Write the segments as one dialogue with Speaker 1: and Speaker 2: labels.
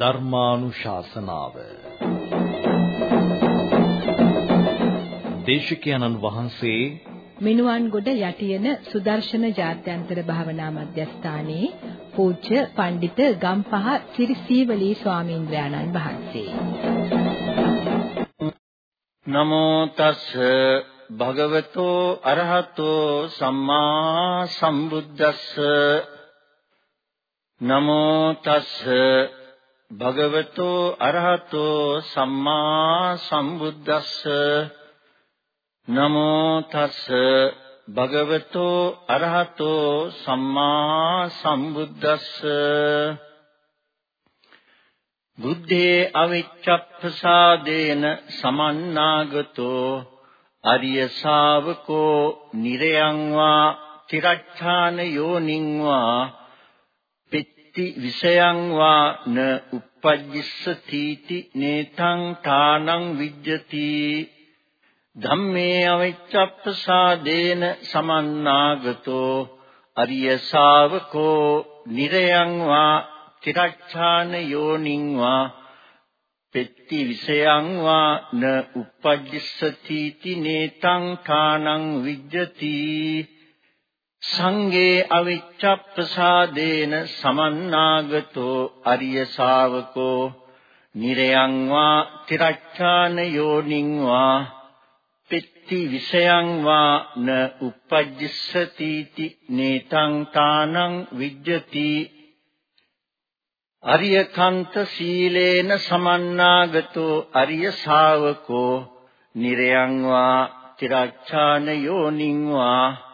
Speaker 1: ධර්මානුශාසනාව. දේශකයන්න් වහන්සේ
Speaker 2: මිනුවන්ගොඩ යටියන සුදර්ශන ජාත්‍යන්තර භාවනා මධ්‍යස්ථානයේ පූජ්‍ය පඬිත ගම්පහ සිරිසීවලී ස්වාමීන්ද්‍රයාණන් වහන්සේ.
Speaker 3: නමෝ තස් භගවතෝ අරහතෝ සම්මා සම්බුද්දස්ස. නමෝ තස් භගවතෝ අරහතෝ සම්මා සම්බුද්දස්ස. නමෝ තස් භගවතෝ අරහතෝ සම්මා සම්බුද්දස්ස. බුද්ධේ අවිච්ඡප්පසාදේන සමන්නාගතෝ. අරිය ශාවකෝ නිරයං වා තිරච්ඡාන යෝනිං වා පිත්ති විෂයං වා න uppajjissati නේතං තානං විජ්ජති ධම්මේ අවිච්ඡප්පසාදේන සමන්නාගතෝ අරිය ශාවකෝ නිරයං වා තිරච්ඡාන යෝනිං වා පෙත්ති විෂයං වා න uppajjissati නේතං තානං විජ්ජති සංගේ අවිච්ඡප්පසාදේන සමන්නාගතෝ අරිය ශාවකෝ නිරයං වා තිරච්ඡාන යෝනිං වා පෙත්ති විෂයං වා න uppajjissati නේතං තානං විජ්ජති අරියකන්ත සීලේන සමන්නාගතෝ අරිය ශාවකෝ නිරයං වා තිරච්ඡාන යෝනිං වා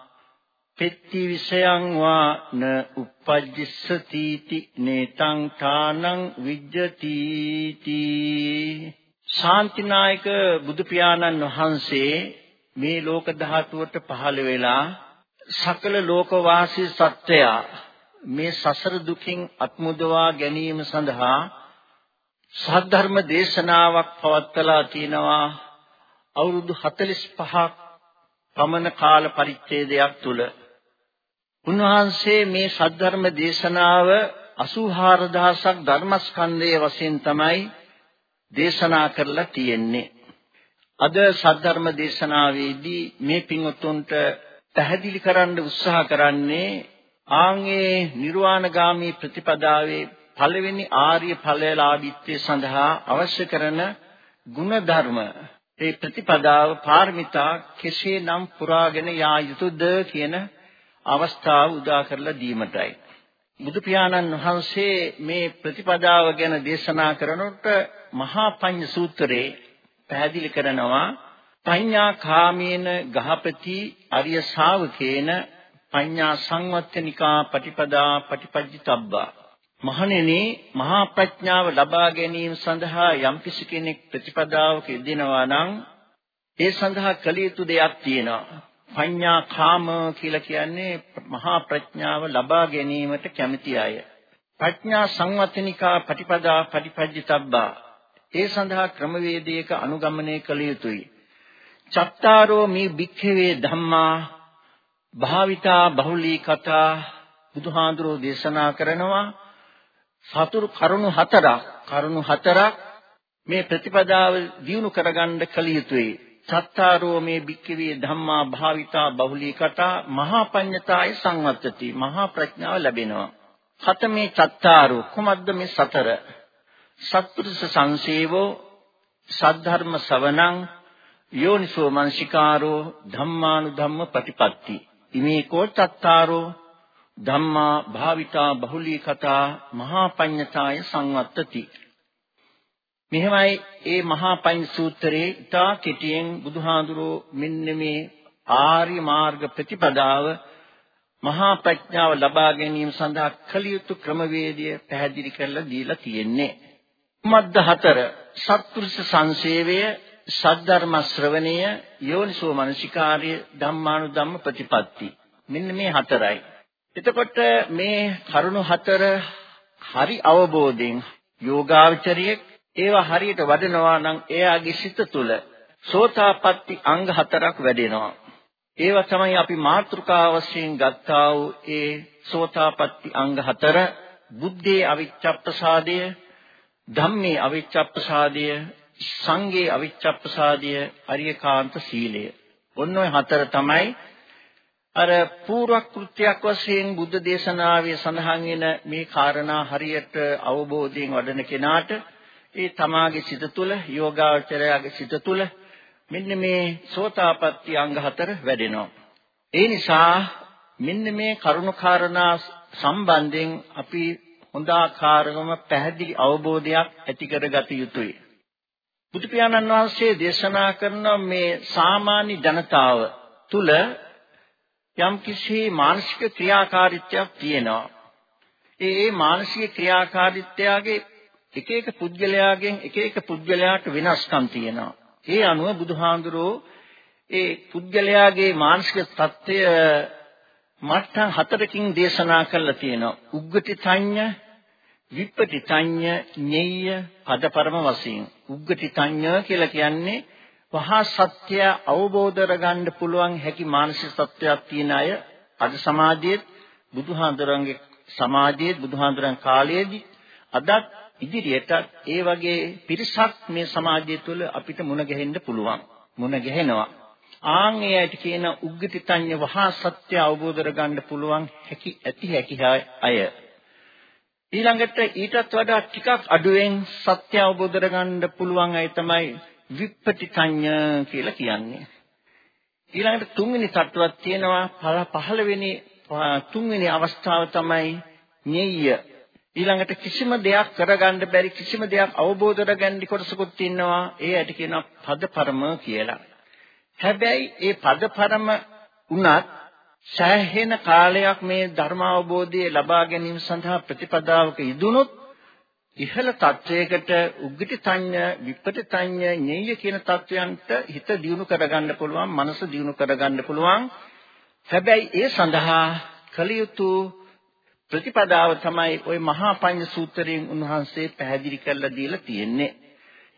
Speaker 3: පෙත්ති විෂයං වා න uppajjissati නේතං තානං විජ්ජති ශාන්තිනායක බුදු පියාණන් වහන්සේ මේ ලෝක ධාතුවට පහළ වෙලා සකල ලෝකවාසී සත්වයා මේ සසර දුකින් අත්මුදවා ගැනීම සඳහා සද්ධර්ම දේශනාවක් පවත්වලා තිනවා. අවුරුදු 45ක් පමණ කාල පරිච්ඡේදයක් තුල උන්වහන්සේ මේ සද්ධර්ම දේශනාව 84000ක් ධර්මස්කන්ධයේ වශයෙන් තමයි දේශනා කරලා තියෙන්නේ. අද සද්ධර්ම දේශනාවේදී මේ පින්වතුන්ට පැහැදිලි කරන්න උත්සාහ කරන්නේ ආන්ගේ නිර්වාණගාමී ප්‍රතිපදාවේ පළවෙනි ආර්ය ඵලලාභීත්වයේ සඳහා අවශ්‍ය කරන ගුණ ධර්ම ඒ ප්‍රතිපදාව පාරමිතා කෙසේනම් පුරාගෙන යා යුතුද කියන අවස්ථාව උදා කරලා දීමටයි. බුදු පියාණන් වහන්සේ මේ ප්‍රතිපදාව ගැන දේශනා කරනකොට මහා පඤ්ඤ සූත්‍රයේ පැහැදිලි කරනවා පඤ්ඤා කාමේන ගහපති අරිය ශාවකේන පඤ්ඤා සංවත්තනිකා පටිපදා පටිපජ්ජිතබ්බා. මහණෙනි මහා ප්‍රඥාව ලබා ගැනීම සඳහා යම්කිසි කෙනෙක් ප්‍රතිපදාවක යෙදෙනවා නම් ඒ සඳහා කළ යුතු දෙයක් තියෙනවා. පඤ්ඤා කාම කියලා කියන්නේ මහා ප්‍රඥාව ලබා ගැනීමට කැමති අය. ප්‍රඥා සංවත්තනිකා පටිපදා පටිපජ්ජිතබ්බා. ඒ සඳහා ක්‍රමවේදයක අනුගමනය කළ යුතුයි. චත්තාරෝ මේ භික්ඛවේ ධම්මා භාවිතා බහුලී කතා බුදුහාඳුරෝ දේශනා කරනවා. සතුරු කරුණු හතරක්. කරුණු හතරක් මේ ප්‍රතිපදාව දියුණු කරගන්න කල යුතුයි. චත්තාරෝ මේ භික්ඛවේ ධම්මා භාවිතා බහුලී කතා මහා පඤ්ඤතාය සංවත්තති. මහා ප්‍රඥාව ලැබෙනවා. හතමේ චත්තාරෝ කුමද්ද මේ සතර? සත්පුරුෂ සංසේවෝ සද්ධර්ම ශ්‍රවණං යෝනිසෝ මනසිකාරෝ ධම්මානුධම්ම ප්‍රතිපatti ඉමේ කෝ චත්තාරෝ? ධම්මා භාවිතා බහුලී කතා මහා පඤ්ඤතාය සංවත්තති. මෙහෙමයි ඒ මහා පඤ්ඤ සූත්‍රයේ ඉතා කෙටියෙන් බුදුහාඳුරෝ මෙන්න මේ ආර්ය මාර්ග ප්‍රතිපදාව මහා ප්‍රඥාව ලබා ගැනීම සඳහා කළ යුතු ක්‍රමවේදය පැහැදිලි කරලා දීලා තියෙන්නේ. මද්ද හතර සත්පුරුෂ සංසේවය සද්ධර්ම ශ්‍රවණය යෝනිසෝ මනසිකාර්ය ධම්මානුධම්ම ප්‍රතිපatti මෙන්න මේ හතරයි එතකොට මේ කරුණු හතර හරි අවබෝධයෙන් යෝගාචරියෙක් ඒවා හරියට වඩනවා නම් එයාගේ සිත තුළ සෝතාපට්ටි අංග හතරක් වැඩෙනවා ඒවා තමයි අපි මාතෘකා වශයෙන් ගත්තා වූ ඒ සෝතාපට්ටි අංග හතර බුද්ධේ අවිච්ඡප්පසාදය ධම්මේ අවිච්ඡප්පසාදය, සංඝේ අවිච්ඡප්පසාදය, අරියකාන්ත සීලය. ඔන්න ඔය හතර තමයි අර පූර්ව කෘත්‍යයක් වශයෙන් බුද්ධ දේශනාවේ සඳහන් වෙන මේ කාරණා හරියට අවබෝධයෙන් වඩන කෙනාට ඒ තමාගේ සිත තුළ යෝගාචරයාගේ සිත තුළ මෙන්න මේ සෝතාපට්ටි අංග හතර වැඩෙනවා. ඒ නිසා මෙන්න මේ කරුණු කාරණා සම්බන්ධයෙන් අපි හොඳ ආකාරවම පැහැදිලි අවබෝධයක් ඇති කරගත යුතුයි. බුදු පියාණන් වහන්සේ දේශනා කරන මේ සාමාන්‍ය ජනතාව තුල යම්කිසි මානසික ක්‍රියාකාරීත්වයක් තියෙනවා. ඒ ඒ මානසික ක්‍රියාකාරීත්වයගේ එක එක පුද්ගලයාගෙන් එක එක පුද්ගලයාට වෙනස්කම් තියෙනවා. ඒ අනුව බුදුහාඳුරෝ ඒ පුද්ගලයාගේ මානසික தত্ত্বය මට්ටම් හතරකින් දේශනා කරලා තියෙනවා. උග්ගටිතඤ්ඤ, විප්පටිතඤ්ඤ, ඤෙය්‍ය, පදපරම වශයෙන්. උග්ගටිතඤ්ඤ කියලා කියන්නේ වහා සත්‍ය අවබෝධ කරගන්න පුළුවන් හැකි මානසික தত্ত্বයක් තියෙන අය අද සමාජයේ බුදුහාඳුරන්ගේ සමාජයේ බුදුහාඳුරන් කාලයේදී අදත් ඉදිරියට ඒ වගේ පිරිසක් මේ සමාජය තුළ අපිට මුණ ගැහෙන්න පුළුවන්. මුණ ගැහෙනවා. ආන් එයට කියන උග්ගටිතඤ්ඤ වහා සත්‍ය අවබෝධ කරගන්න පුළුවන් හැකි ඇති හැකි අය. ඊළඟට ඊටත් වඩා ටිකක් අඩුවෙන් සත්‍ය අවබෝධ කරගන්න පුළුවන් අය තමයි විප්පටිතඤ්ඤ කියලා කියන්නේ. ඊළඟට තුන්වෙනි තත්ත්වයක් තියෙනවා පහළවෙනි තුන්වෙනි අවස්ථාව තමයි ඤෙය්‍ය ඊළඟට කිසිම දෙයක් කරගන්න බැරි කිසිම දෙයක් අවබෝධ කරගන්න කොටසකුත් ඉන්නවා ඒ ඇට කියනවා පදපරම කියලා. හැබැයි ඒ පදපරම උනත් සෑහෙන කාලයක් මේ ධර්ම අවබෝධය ලබා ගැනීම සඳහා ප්‍රතිපදාවක යෙදුනොත් ඉහළ තත්වයකට උග්ගටි තඤ්ඤ විප්පටි තඤ්ඤ ඤෙය්‍ය කියන තත්වයන්ට හිත දියුණු කරගන්න පුළුවන් මනස දියුණු කරගන්න පුළුවන් හැබැයි ඒ සඳහා කල යුතු ප්‍රතිපදාව තමයි ওই මහා පඤ්ඤ සූත්‍රයෙන් උන්වහන්සේ පැහැදිලි කරලා දීලා තියෙන්නේ.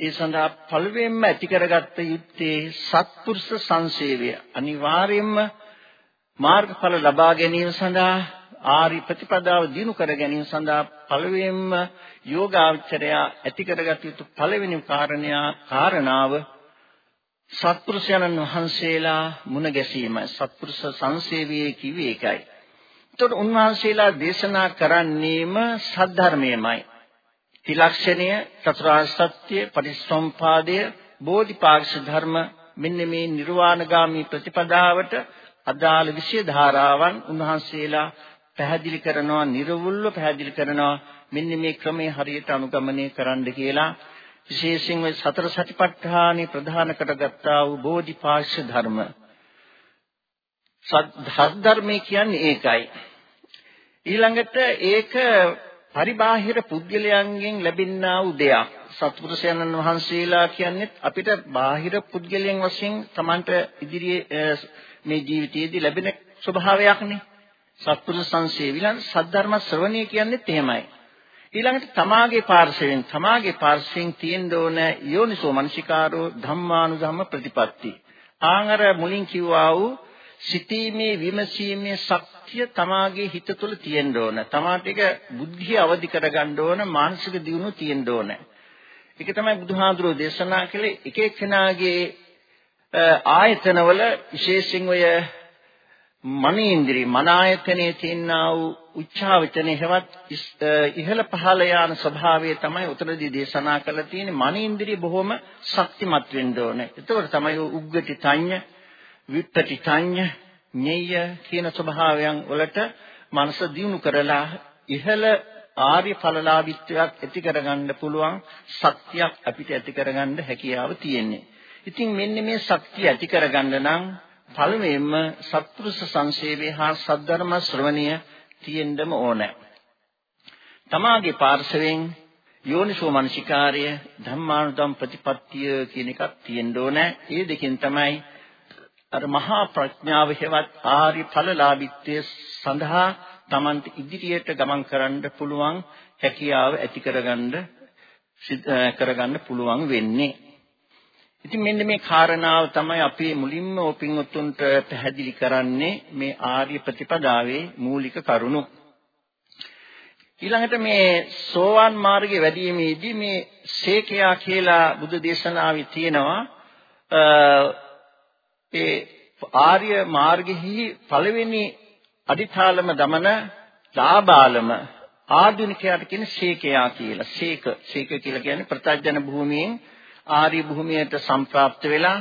Speaker 3: ඒ සඳහා පළවෙනිම ඇති කරගත්ත යුත්තේ සත්පුරුෂ සංසේවය. අනිවාර්යයෙන්ම මාර්ගඵල ලබා ගැනීම සඳහා ආරි ප්‍රතිපදාව දිනු කර ගැනීම සඳහා පළවෙනිම යෝගාචරය ඇති කරගත යුතු පළවෙනි කාරණය කාරණාව සත්පුරුෂයන්න් වහන්සේලා මුණ ගැසීමයි. සත්පුරුෂ සංසේවයේ කිව්වේ ඒකයි. එතකොට උන්වහන්සේලා දේශනා කරන්නේම සද්ධර්මයමයි. ත්‍රිලක්ෂණය, චතුරාර්ය සත්‍ය, පරිසම්පාදය, බෝධිපාක්ෂ ධර්ම මෙන්න මේ නිර්වාණගාමී ප්‍රතිපදාවට අදාළ විශේෂ ධාරාවන් උන්වහන්සේලා පැහැදිලි කරනවා, නිර්වුල්ව පැහැදිලි කරනවා. මෙන්න මේ ක්‍රමයේ හරියට අනුගමනය කරන්න කියලා විශේෂයෙන් මේ සතර සතිපට්ඨානෙ ප්‍රධාන කරගත්තා වූ බෝධිපාක්ෂ ධර්ම සද්ධර්මයේ කියන්නේ ඒකයි. ඊළඟට ඒක පරිබාහිර පුද්ගලයන්ගෙන් ලැබෙනා වූ දෙයක්. සත්පුරුෂයන්න් වහන්සේලා කියන්නේ අපිට බාහිර පුද්ගලයන් වශයෙන් Tamanට ඉදිරියේ මේ ජීවිතයේදී ලැබෙන ස්වභාවයක්නේ. සත්පුරුෂ සංසේවිලන් සද්ධර්ම ශ්‍රවණය කියන්නේත් එහෙමයි. ඊළඟට තමාගේ පාර්ශවයෙන් තමාගේ පාර්ශවයෙන් තියෙන්න ඕන යෝනිසෝ මනසිකාරෝ ධම්මානුධම්ම ප්‍රතිපatti. ආංගර මුලින් කිව්වා වූ සිතීමේ විමසීමේ ශක්තිය තමාගේ හිත තුළ තියෙන්න ඕන. තමාට ඒක බුද්ධිය අවදි කරගන්න ඕන, මානසික දියුණුව තියෙන්න ඕන. ඒක තමයි බුදුහාඳුරෝ දේශනා කළේ එක එක්කෙනාගේ ආයතනවල විශේෂයෙන් ඔය මනේන්ද්‍රී මන ආයතනයේ තියෙනා වූ උච්චාවචනේ හෙවත් ඉහළ පහළ යාන ස්වභාවය තමයි උතරදී දේශනා කරලා තියෙන්නේ මනේන්ද්‍රී බොහොම ශක්තිමත් වෙන්න ඕනේ. ඒතකොට තමයි උග්ගටි තඤ්ඤ විප්පටිතඤ්ඤ ඤෙය්‍ය කියන ස්වභාවයන් වලට මනස දියුණු කරලා ඉහළ ආර්ය ඵලලාභීත්වයක් ඇති කරගන්න පුළුවන් ශක්තියක් අපිට ඇති කරගන්න හැකියාව තියෙන්නේ. ඉතින් මෙන්න මේ ශක්තිය ඇති කරගන්න නම් පළමුවෙන්ම සත්පුරුෂ සංසේවය හා සද්ධර්ම ශ්‍රවණය තියෙන්නම ඕනේ. තමාගේ පාර්ශවෙන් යෝනිසෝ මනසිකාර්ය ධම්මානුධම් ප්‍රතිපත්තිය කියන එකක් තියෙන්න ඕනේ. ඒ දෙකෙන් තමයි අර මහා ප්‍රඥාව හේවත් ආර්ය ඵලලාභීත්වයේ සඳහා Tamant ඉදිරියට ගමන් කරන්න පුළුවන් හැකියාව ඇති කරගන්න කරගන්න පුළුවන් වෙන්නේ. ඉතින් මෙන්න මේ කාරණාව තමයි අපි මුලින්ම ඔපින් උතුන්ට පැහැදිලි කරන්නේ මේ ආර්ය ප්‍රතිපදාවේ මූලික කරුණු. ඊළඟට මේ සෝවාන් මාර්ගයේ වැඩිීමේදී මේ සේකයා කියලා බුදු දේශනාවේ තියෙනවා ඒ ආර්ය මාර්ගෙහි පළවෙනි අදිඨාලම දමන ලාබාලම ආධුනිකයාට කියන ශේකයා කියලා. ශේක ශේක කියලා කියන්නේ ප්‍රත්‍යජන භූමියෙන් ආර්ය භූමියට සම්ප්‍රාප්ත වෙලා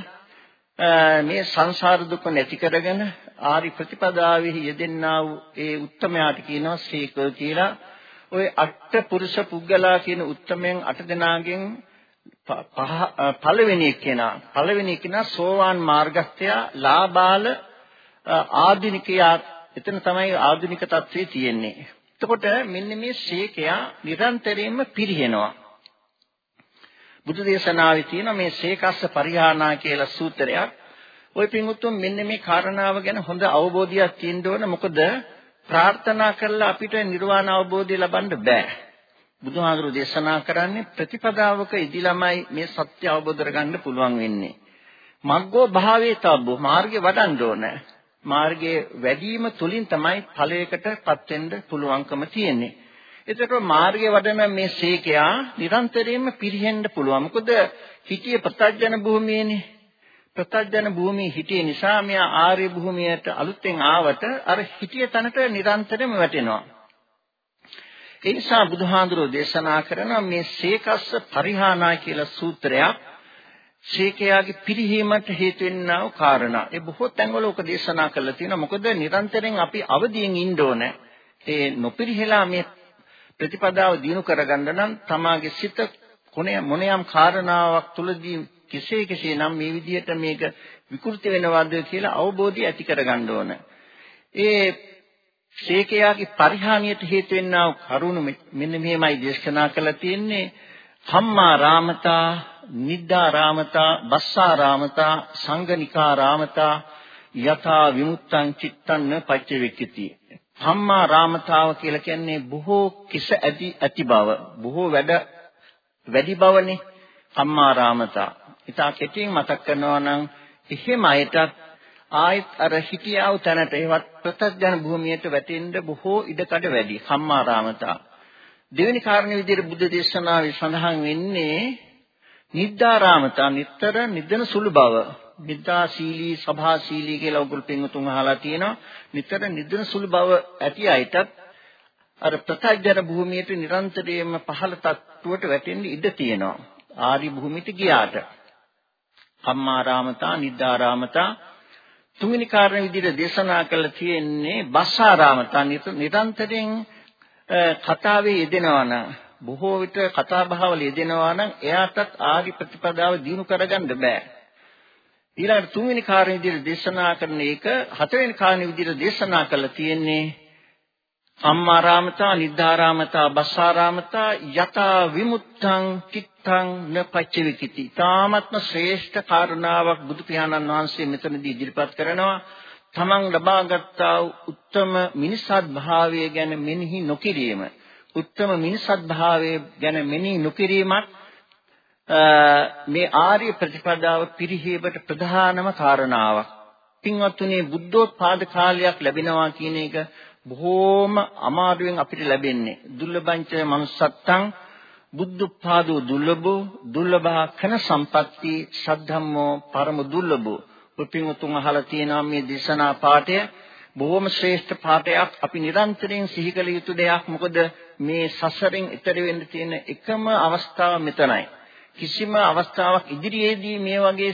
Speaker 3: මේ සංසාර දුක නැති කරගෙන ආරි ප්‍රතිපදාවෙහි යෙදෙන්නා වූ ඒ උත්තමයාට කියනවා ශේක කියලා. ওই අට පුරුෂ පුද්ගලා කියන උත්තමයන් අට දෙනාගෙන් පළවෙනි කෙනා පළවෙනි කෙනා සෝවාන් මාර්ගස්ත්‍යා ලාබාල ආධිනිකයා එතන තමයි ආධුනික తත්වේ තියෙන්නේ. එතකොට මෙන්න මේ ශේකයා නිරන්තරයෙන්ම පිරිහෙනවා. බුදු දේශනාවේ තියෙන මේ ශේකස්ස පරිහානා කියලා සූත්‍රයක්. ওই පින්වුතුන් මෙන්න මේ කාරණාව ගැන හොඳ අවබෝධයක් තියෙන්න ඕන. මොකද ප්‍රාර්ථනා කරලා අපිට නිර්වාණ අවබෝධය ලබන්න බෑ. බුදුහාඳුරු දේශනා කරන්නේ ප්‍රතිපදාවක ඉදිලමයි මේ සත්‍ය අවබෝධ කරගන්න පුළුවන් වෙන්නේ. මග්ගෝ භාවේ තබ්බෝ මාර්ගේ වඩන්න ඕන. මාර්ගයේ වැඩිම තුලින් තමයි ඵලයකටපත් වෙන්න පුළුවන්කම තියෙන්නේ. එතකොට මාර්ගයේ වඩන මේ ශේකයා නිරන්තරයෙන්ම පිරිහෙන්න පුළුවන්. මොකද හිතිය ප්‍රත්‍යජන භූමියේනේ. ප්‍රත්‍යජන භූමියේ හිටිය නිසා මෙයා ආර්ය භූමියට අලුතෙන් ආවට අර හිතිය තැනට නිරන්තරයෙන්ම වැටෙනවා. ඒ නිසා බුදුහාඳුරෝ දේශනා කරන මේ සේකස්ස පරිහානා කියලා සූත්‍රයක් ශේකයාගේ පිරිහීමට හේතු වෙන්නා වූ කාරණා. ඒ බොහෝ තැන්වල ඔක දේශනා කරලා තියෙනවා. මොකද නිරන්තරයෙන් අපි අවදියෙන් ඉන්න ඕන. ඒ නොපිරිහෙලා මේ ප්‍රතිපදාව දිනු කරගන්න නම් තමාගේ සිත කොනේ මොනියම් කාරණාවක් තුලදී කෙසේ කෙසේ නම් මේ විදිහට මේක විකෘති වෙනවද කියලා අවබෝධය ඇති කරගන්න ඕන. ඒ ශේකයාගේ පරිහානියට හේතු වෙන්නා වූ කරුණ මෙන්න මෙහෙමයි දේශනා කළා තියෙන්නේ. හම්මා රාමතා, නිද්දා රාමතා, බස්සා රාමතා, සංගනිකා රාමතා යථා විමුක්තං චිත්තං පච්චවෙක්කති. හම්මා රාමතාව කියලා කියන්නේ බොහෝ කිස ඇති ඇති බව, බොහෝ වැඩ වැඩි බවනේ. හම්මා රාමතා. ඊට කෙටියෙන් මතක් කරනවා නම් එහෙම අයටත් ආයත් අර හිටියා වූ තැනට ඒවත් ප්‍රත්‍යඥ භූමියට වැටෙන්න බොහෝ ඉඩකඩ වැඩි. සම්මාරාමතා. දෙවෙනි කාරණේ විදිහට බුද්ධ දේශනාවේ සඳහන් වෙන්නේ නිද්දාරාමතා නිතර නිදන සුළු බව. නිද්දාශීලී සභාශීලී කියලා ඔගොල්ලෝ පින්තුන් අහලා තියෙනවා. නිතර නිදන සුළු බව ඇති අයටත් අර ප්‍රත්‍යඥ භූමියට නිරන්තරයෙන්ම පහළ තත්ත්වයට වැටෙන්න ඉඩ තියෙනවා. ආදි භූමියට ගියාට. සම්මාරාමතා නිද්දාරාමතා තුන්වෙනි කාරණේ විදිහට දේශනා කළ තියෙන්නේ බස්සාරාමතා නිරන්තරයෙන් කතාවේ යෙදෙනවා නම් බොහෝ විට කතා බහවල යෙදෙනවා නම් එයාටත් ආදි ප්‍රතිපදාව දිනු කරගන්න බෑ. ඊළඟට තුන්වෙනි කාරණේ විදිහට දේශනා කරන එක හතරවෙනි කාරණේ විදිහට දේශනා කළා තියෙන්නේ සම්මාරාමතා නිද්ධාරාමතා බස්සාරාමතා යතා විමුක්තං චිත්තං නපච්චවිකිති. තාමත්ම ශ්‍රේෂ්ඨ කාරණාවක් බුදු පියාණන් වහන්සේ මෙතනදී ඉදිරිපත් කරනවා. තමන් ලබාගත්තා උත්තම මිනිසත් භාවය ගැන මෙනෙහි නොකිරීම. උත්තම මිනිසත් භාවය ගැන මෙනෙහි නොකිරීමත් මේ ආර්ය ප්‍රතිපදාව පිරිහීමට ප්‍රධානම කාරණාවක්. පින්වත්තුනි බුද්ධෝත්පාද කාලයක් ලැබෙනවා කියන එක බොහෝම අමාරුවෙන් අපිට ලැබෙන්නේ දුර්ලභංච manussත්තං බුද්ධපාදෝ දුර්ලභෝ දුර්ලභා කන සම්පatti සද්ධම්මෝ පරම දුර්ලභෝ. උපින්තුන් අහලා තියෙනවා මේ දේශනා පාඩය බොහොම ශ්‍රේෂ්ඨ පාඩයක් අපි නිරන්තරයෙන් සිහි කළ යුතු දෙයක්. මොකද මේ සසරෙන් ඈතර වෙන්න තියෙන එකම අවස්ථාව මෙතනයි. කිසිම අවස්ථාවක් ඉදිරියේදී මේ වගේ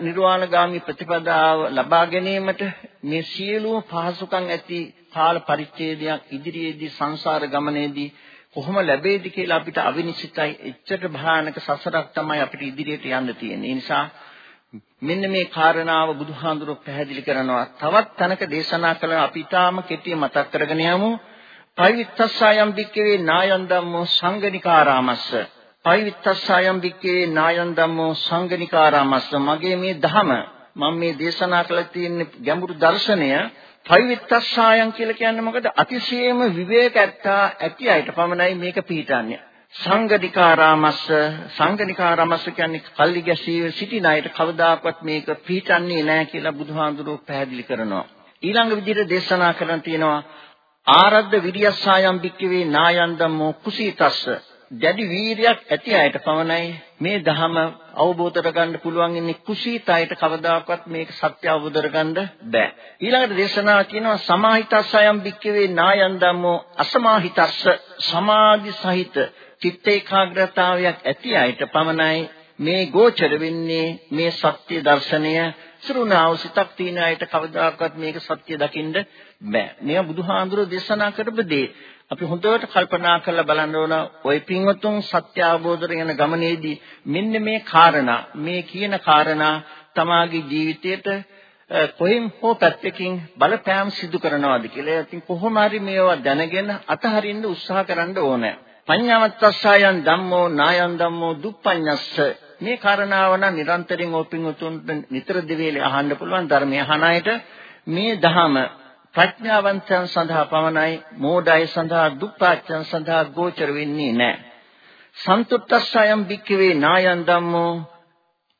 Speaker 3: නිර්වාණගාමී ප්‍රතිපදාව ලබා ගැනීමට මේ සියලුම පහසුකම් ඇති කාල පරිච්ඡේදයක් ඉදිරියේදී සංසාර ගමනේදී කොහොම ලැබෙයිද කියලා අපිට අවිනිශ්චිතයි එච්චර භයානක සසරක් තමයි අපිට ඉදිරියට යන්න තියෙන්නේ. ඒ නිසා මෙන්න මේ කාරණාව බුදුහාඳුරෝ පැහැදිලි කරනවා. තවත් තැනක දේශනා කළ අපි ඊටාම කෙටි මතක් කරගෙන යමු. පවිත්තස්සයම් බික්කවේ නායන් ධම්මෝ සංගනිකාරාමස්ස පවිත්තස්සයම් බික්කේ නායන් ධම්මෝ සංගනිකාරාමස්ස මගේ මේ ධම මම මේ දේශනා කළ තියෙන ගැඹුරු දර්ශනය පවිත්තස්සයම් කියලා කියන්නේ මොකද? අතිශයම විවේක ඇත්තා ඇති අයට පමණයි මේක පිළිටන්නේ සංගනිකාරාමස්ස සංගනිකාරාමස්ස කියන්නේ කල්ලි ගැසී සිටින අයට කවදාකවත් මේක පිළිටන්නේ නැහැ කියලා බුදුහාඳුරෝ පැහැදිලි කරනවා. ඊළඟ විදිහට දේශනා කරන් තියෙනවා ආරද්ධ විරියස්සායම් භික්කවේ නායන් ධම්මෝ කුසීතස්ස. දැඩි වීරියක් ඇති අයට පමණයි මේ ධහම අවබෝධ කරගන්න පුළුවන් ඉන්නේ කුසීතයට කවදාකවත් මේක සත්‍ය අවබෝධ කරගන්න බෑ ඊළඟට දේශනාව කියනවා සමාහිතස්සයම් භික්කවේ නායන් ධම්මෝ අසමාහිතස්ස සමාධි සහිත චිත්ත ඒකාග්‍රතාවයක් ඇති අයට පමණයි මේ ගෝචර වෙන්නේ මේ සත්‍ය දර්ශනය සරුණාව සිතක් තියෙන අයට කවදාකවත් මේක සත්‍ය දකින්න බෑ. මේවා බුදුහාඳුරෝ දේශනා කරපු දේ. අපි හොඳට කල්පනා කරලා බලන්න ඕන ওই පින්වතුන් සත්‍ය අවබෝධ කරගෙන ගමනේදී මෙන්න මේ කාරණා මේ කියන කාරණා තමාගේ ජීවිතයට කොහෙන් හෝ පැත්තකින් බලපෑම් සිදු කරනවාද කියලා. ඉතින් කොහොම හරි මේවා දැනගෙන අතහරින්න උත්සාහ කරන්න ඕනේ. පඤ්ඤාවත්තස්සයන් ධම්මෝ නායන් ධම්මෝ දුප්පඤ්ඤස්ස මේ කාරණාව නම් නිරන්තරයෙන් ඕපින් උතුන්ට නිතර දෙවේලේ අහන්න පුළුවන් ධර්මය අහන අයට මේ ධහම ප්‍රඥාවන්තයන් සඳහා පමණයි මෝඩය සඳහා දුප්පච්චයන් සඳහා ගෝචර වෙන්නේ නැහැ. සන්තුට්ඨස්සයම් භික්ඛවේ නායන් ධම්මෝ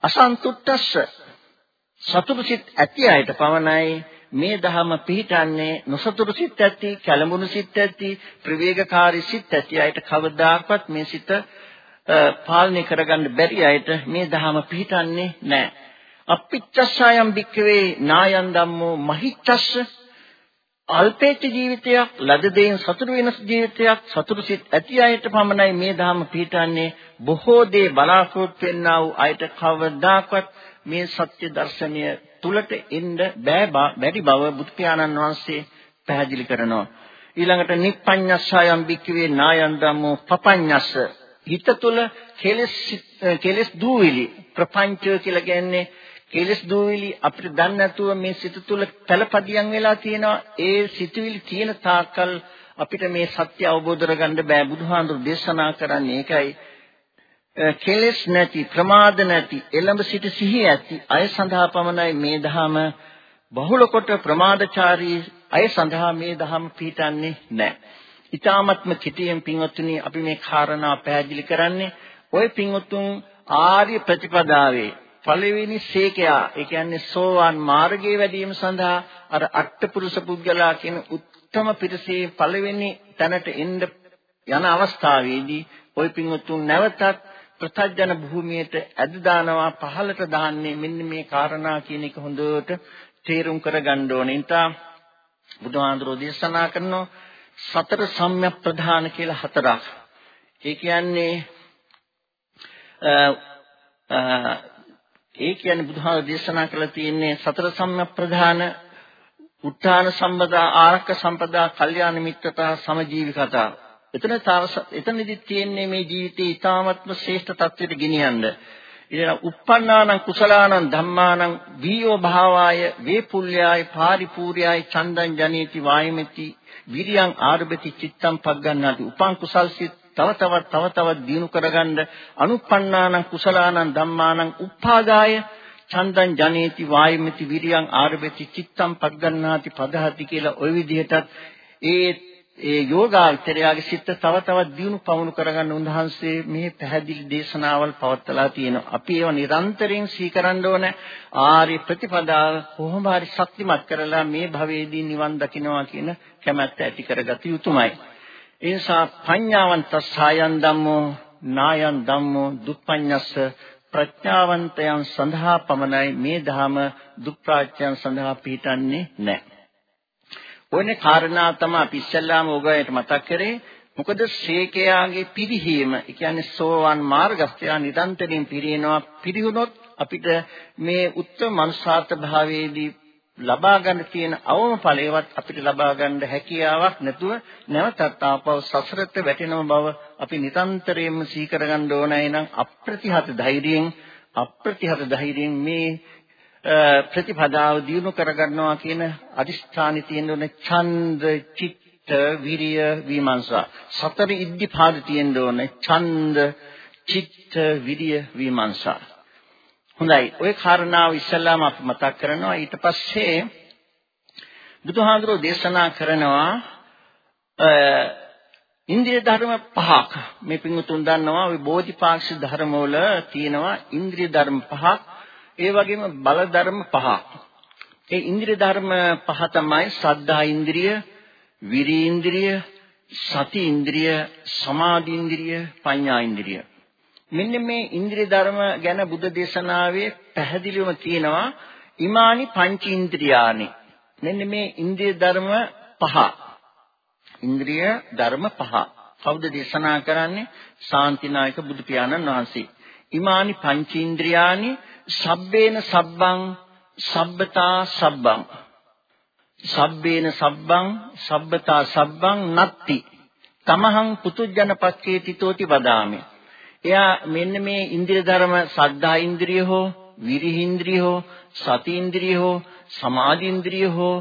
Speaker 3: අසන්තුට්ඨස්ස සතුටුසිත ඇති අයට පමණයි මේ ධහම පිහිටන්නේ නොසතුටු සිත් ඇති, කැළඹුණු සිත් ඇති, ප්‍රවේගකාරී සිත් ඇති අයට කවදාකවත් මේ සිත පාලනය කරගන්න බැරි අයට මේ ධහම පිහිටන්නේ නැහැ. අපිච්චස්සයම් භික්ඛවේ නායන් ධම්මෝ මහිච්ඡස්ස අල්පේච්ච ජීවිතයක් ලද දෙයින් සතුටු වෙන ජීවිතයක් සතුටු සිත් ඇති අයට පමණයි මේ ධර්ම පිළිටන්නේ බොහෝ දේ බලාපොරොත්තු වෙන්නා වූ අයට කවදාකවත් මේ සත්‍ය දර්ශනය තුලට එන්න බෑ බැරි බව බුදු පියාණන් වහන්සේ පැහැදිලි කරනවා. ඊළඟට නිප්පඤ්ඤස්සයම් බික්කවේ නායන් ධම්මෝ පපඤ්ඤස්ස. හිත තුල කෙලස් කෙලස් දූවිලි ප්‍රපංච කියලා කියන්නේ කෙලස් දූවිලි අපිට දන්නේ නැතුව මේ සිත තුළ පළපදියම් වෙලා තියෙනවා. ඒ සිතුවිලි තියෙන තාක්කල් අපිට මේ සත්‍ය අවබෝධ කරගන්න බෑ. බුදුහාඳුර දේශනා කරන්නේ ඒකයි. කෙලස් නැති, ප්‍රමාද නැති, එළඹ සිට සිහි ඇති අය සඳහා පමණයි මේ ධහම බහුල කොට ප්‍රමාදචාරී අය සඳහා මේ ධහම පිහිටන්නේ නැහැ. ඊ타මත්ම කිතියෙන් පින්වත්නි අපි මේ කාරණා පැහැදිලි කරන්නේ ওই පින්වත්තුන් ආර්ය ප්‍රතිපදාවේ පළවෙනි ශේකයා ඒ කියන්නේ සෝවාන් මාර්ගයේ වැඩිම සඳහා අර අට්ඨපුරුෂ පුද්ගලයා කියන උත්තම පිරිසේ පළවෙනි තැනට එන්න යන අවස්ථාවේදී ওই පින්වත්තුන් නැවතත් ප්‍රත්‍යජන භූමියට ඇද දානවා පහලට දාන්නේ මෙන්න මේ කාරණා කියන එක හොඳට තේරුම් කරගන්න ඕනේ. ඉතින් බුදුහාඳුරෝ දේශනා කරනවා සතර සම්‍යක් ප්‍රධාන කියලා හතරක්. ඒ කියන්නේ ඒ කියන්නේ බුදුහාම දේශනා කළ තියෙන්නේ සතර සම්‍යක් ප්‍රධාන උත්තාන සම්පදා ආරක්ක සම්පදා කල්යාණ මිත්‍රතා සමජීවිකතා එතන එතනදි තියෙන්නේ මේ ජීවිතේ ඊ타ත්ම ශ්‍රේෂ්ඨ තත්ත්වයට ගෙනියන්න. ඉතින් uppannānaṁ කුසලානං ධම්මානං වීයෝ භාවාය වේපුල්යාය පාරිපූර්යාය චන්දං ජනේති වායමති විරියං ආරභති චිත්තං පග්ගන්නාති උපං කුසල් සිත් තව තවත් තව තවත් දිනු කරගන්න අනුප්පන්නානං කුසලානං ධම්මානං උප්පාදාය චන්දං ජනේති වායමති විරියං ආරභති චිත්තං පග්ගන්නාති පදහති කියලා ওই විදිහටත් ඒ ඒ යෝගාචරයාගේ සිත තව තවත් දියුණු පවුණු කරගන්න උන්වහන්සේ මේ පැහැදිලි දේශනාවල් පවත්ලා තියෙනවා. අපි ඒව නිරන්තරයෙන් සීකරන්න ඕන ආර්ය ප්‍රතිපදාව කොහොම හරි ශක්තිමත් කරලා මේ භවයේදී නිවන් දකින්නවා කියන කැමැත්ත ඇති කරගත යුතුමයි. ඒ නිසා පඤ්ඤාවන්ත සායන් ධම්මෝ නායන් ධම්මෝ දුප්පඤ්ඤස්ස ප්‍රඥාවන්තයන් සඳහා පමණයි මේ ධහම දුප්ප්‍රාඥයන් සඳහා පිටන්නේ නැහැ. ඔයනේ කාරණා තමයි අපි ඉස්සල්ලාම ඔයගොල්ලන්ට මතක් කරේ. මොකද ශේකයාගේ පිරිහීම, ඒ කියන්නේ සෝවන් මාර්ගස්ත්‍ය නිරන්තරයෙන් පිරිනනවා. පිරිහුනොත් අපිට මේ උත්තර මනුෂ්‍යාර්ථ භාවයේදී ලබා ගන්න තියෙන අවම ඵලයවත් අපිට ලබා ගන්න හැකියාවක් නැතුව නැවතත් ආපහු සසරට වැටෙනව බව අපි නිරන්තරයෙන්ම සීකර ගන්න ඕනයි නම් අප්‍රතිහත ධෛර්යයෙන් අප්‍රතිහත ධෛර්යයෙන් මේ ප්‍රතිපදාව දිනු කරගන්නවා කියන අදිෂ්ඨානෙ තියෙන ඕනේ. ඡන්ද චිත්ත විරිය විමර්ශා සතර ඉද්ධිපාද තියෙන්න ඕනේ. ඡන්ද චිත්ත විරිය විමර්ශා හොඳයි ওই කාරණාව ඉස්සල්ලාම අපි මතක් කරනවා ඊට පස්සේ බුදුහාඳුරෝ දේශනා කරනවා ඉන්ද්‍රිය ධර්ම පහක් මේ පින්වතුන් දන්නවා ওই බෝධිපාක්ෂි ධර්ම වල තියෙනවා ඉන්ද්‍රිය ධර්ම පහක් ඒ වගේම බල ධර්ම පහක්. ඒ ඉන්ද්‍රිය ධර්ම පහ තමයි සද්ධා ඉන්ද්‍රිය, විරි ඉන්ද්‍රිය, සති ඉන්ද්‍රිය, සමාධි ඉන්ද්‍රිය, පඤ්ඤා ඉන්ද්‍රිය. මෙන්න මේ ඉන්ද්‍රිය ධර්ම ගැන බුද්ධ දේශනාවේ පැහැදිලිවම තියෙනවා ඉමානි පංච ඉන්ද්‍රියානි. මෙන්න මේ ඉන්ද්‍රිය ධර්ම පහ. ඉන්ද්‍රිය ධර්ම පහ. කවුද දේශනා කරන්නේ? ශාන්තිනායක බුදු පියාණන් වහන්සේ. ඉමානි පංචීන්ද්‍රයානි සබ්බේන සබ්බං සබ්බතා සබ්බං සබ්බේන සබ්බං සබ්බතා සබ්බං නත්ති තමහං පුතුජන පක්ඛේ තිතෝති වදාමි එයා මෙන්න මේ ඉන්ද්‍රිය ධර්ම සද්ධා ඉන්ද්‍රිය හෝ විරිහ ඉන්ද්‍රිය හෝ සති ඉන්ද්‍රිය හෝ සමාධි ඉන්ද්‍රිය හෝ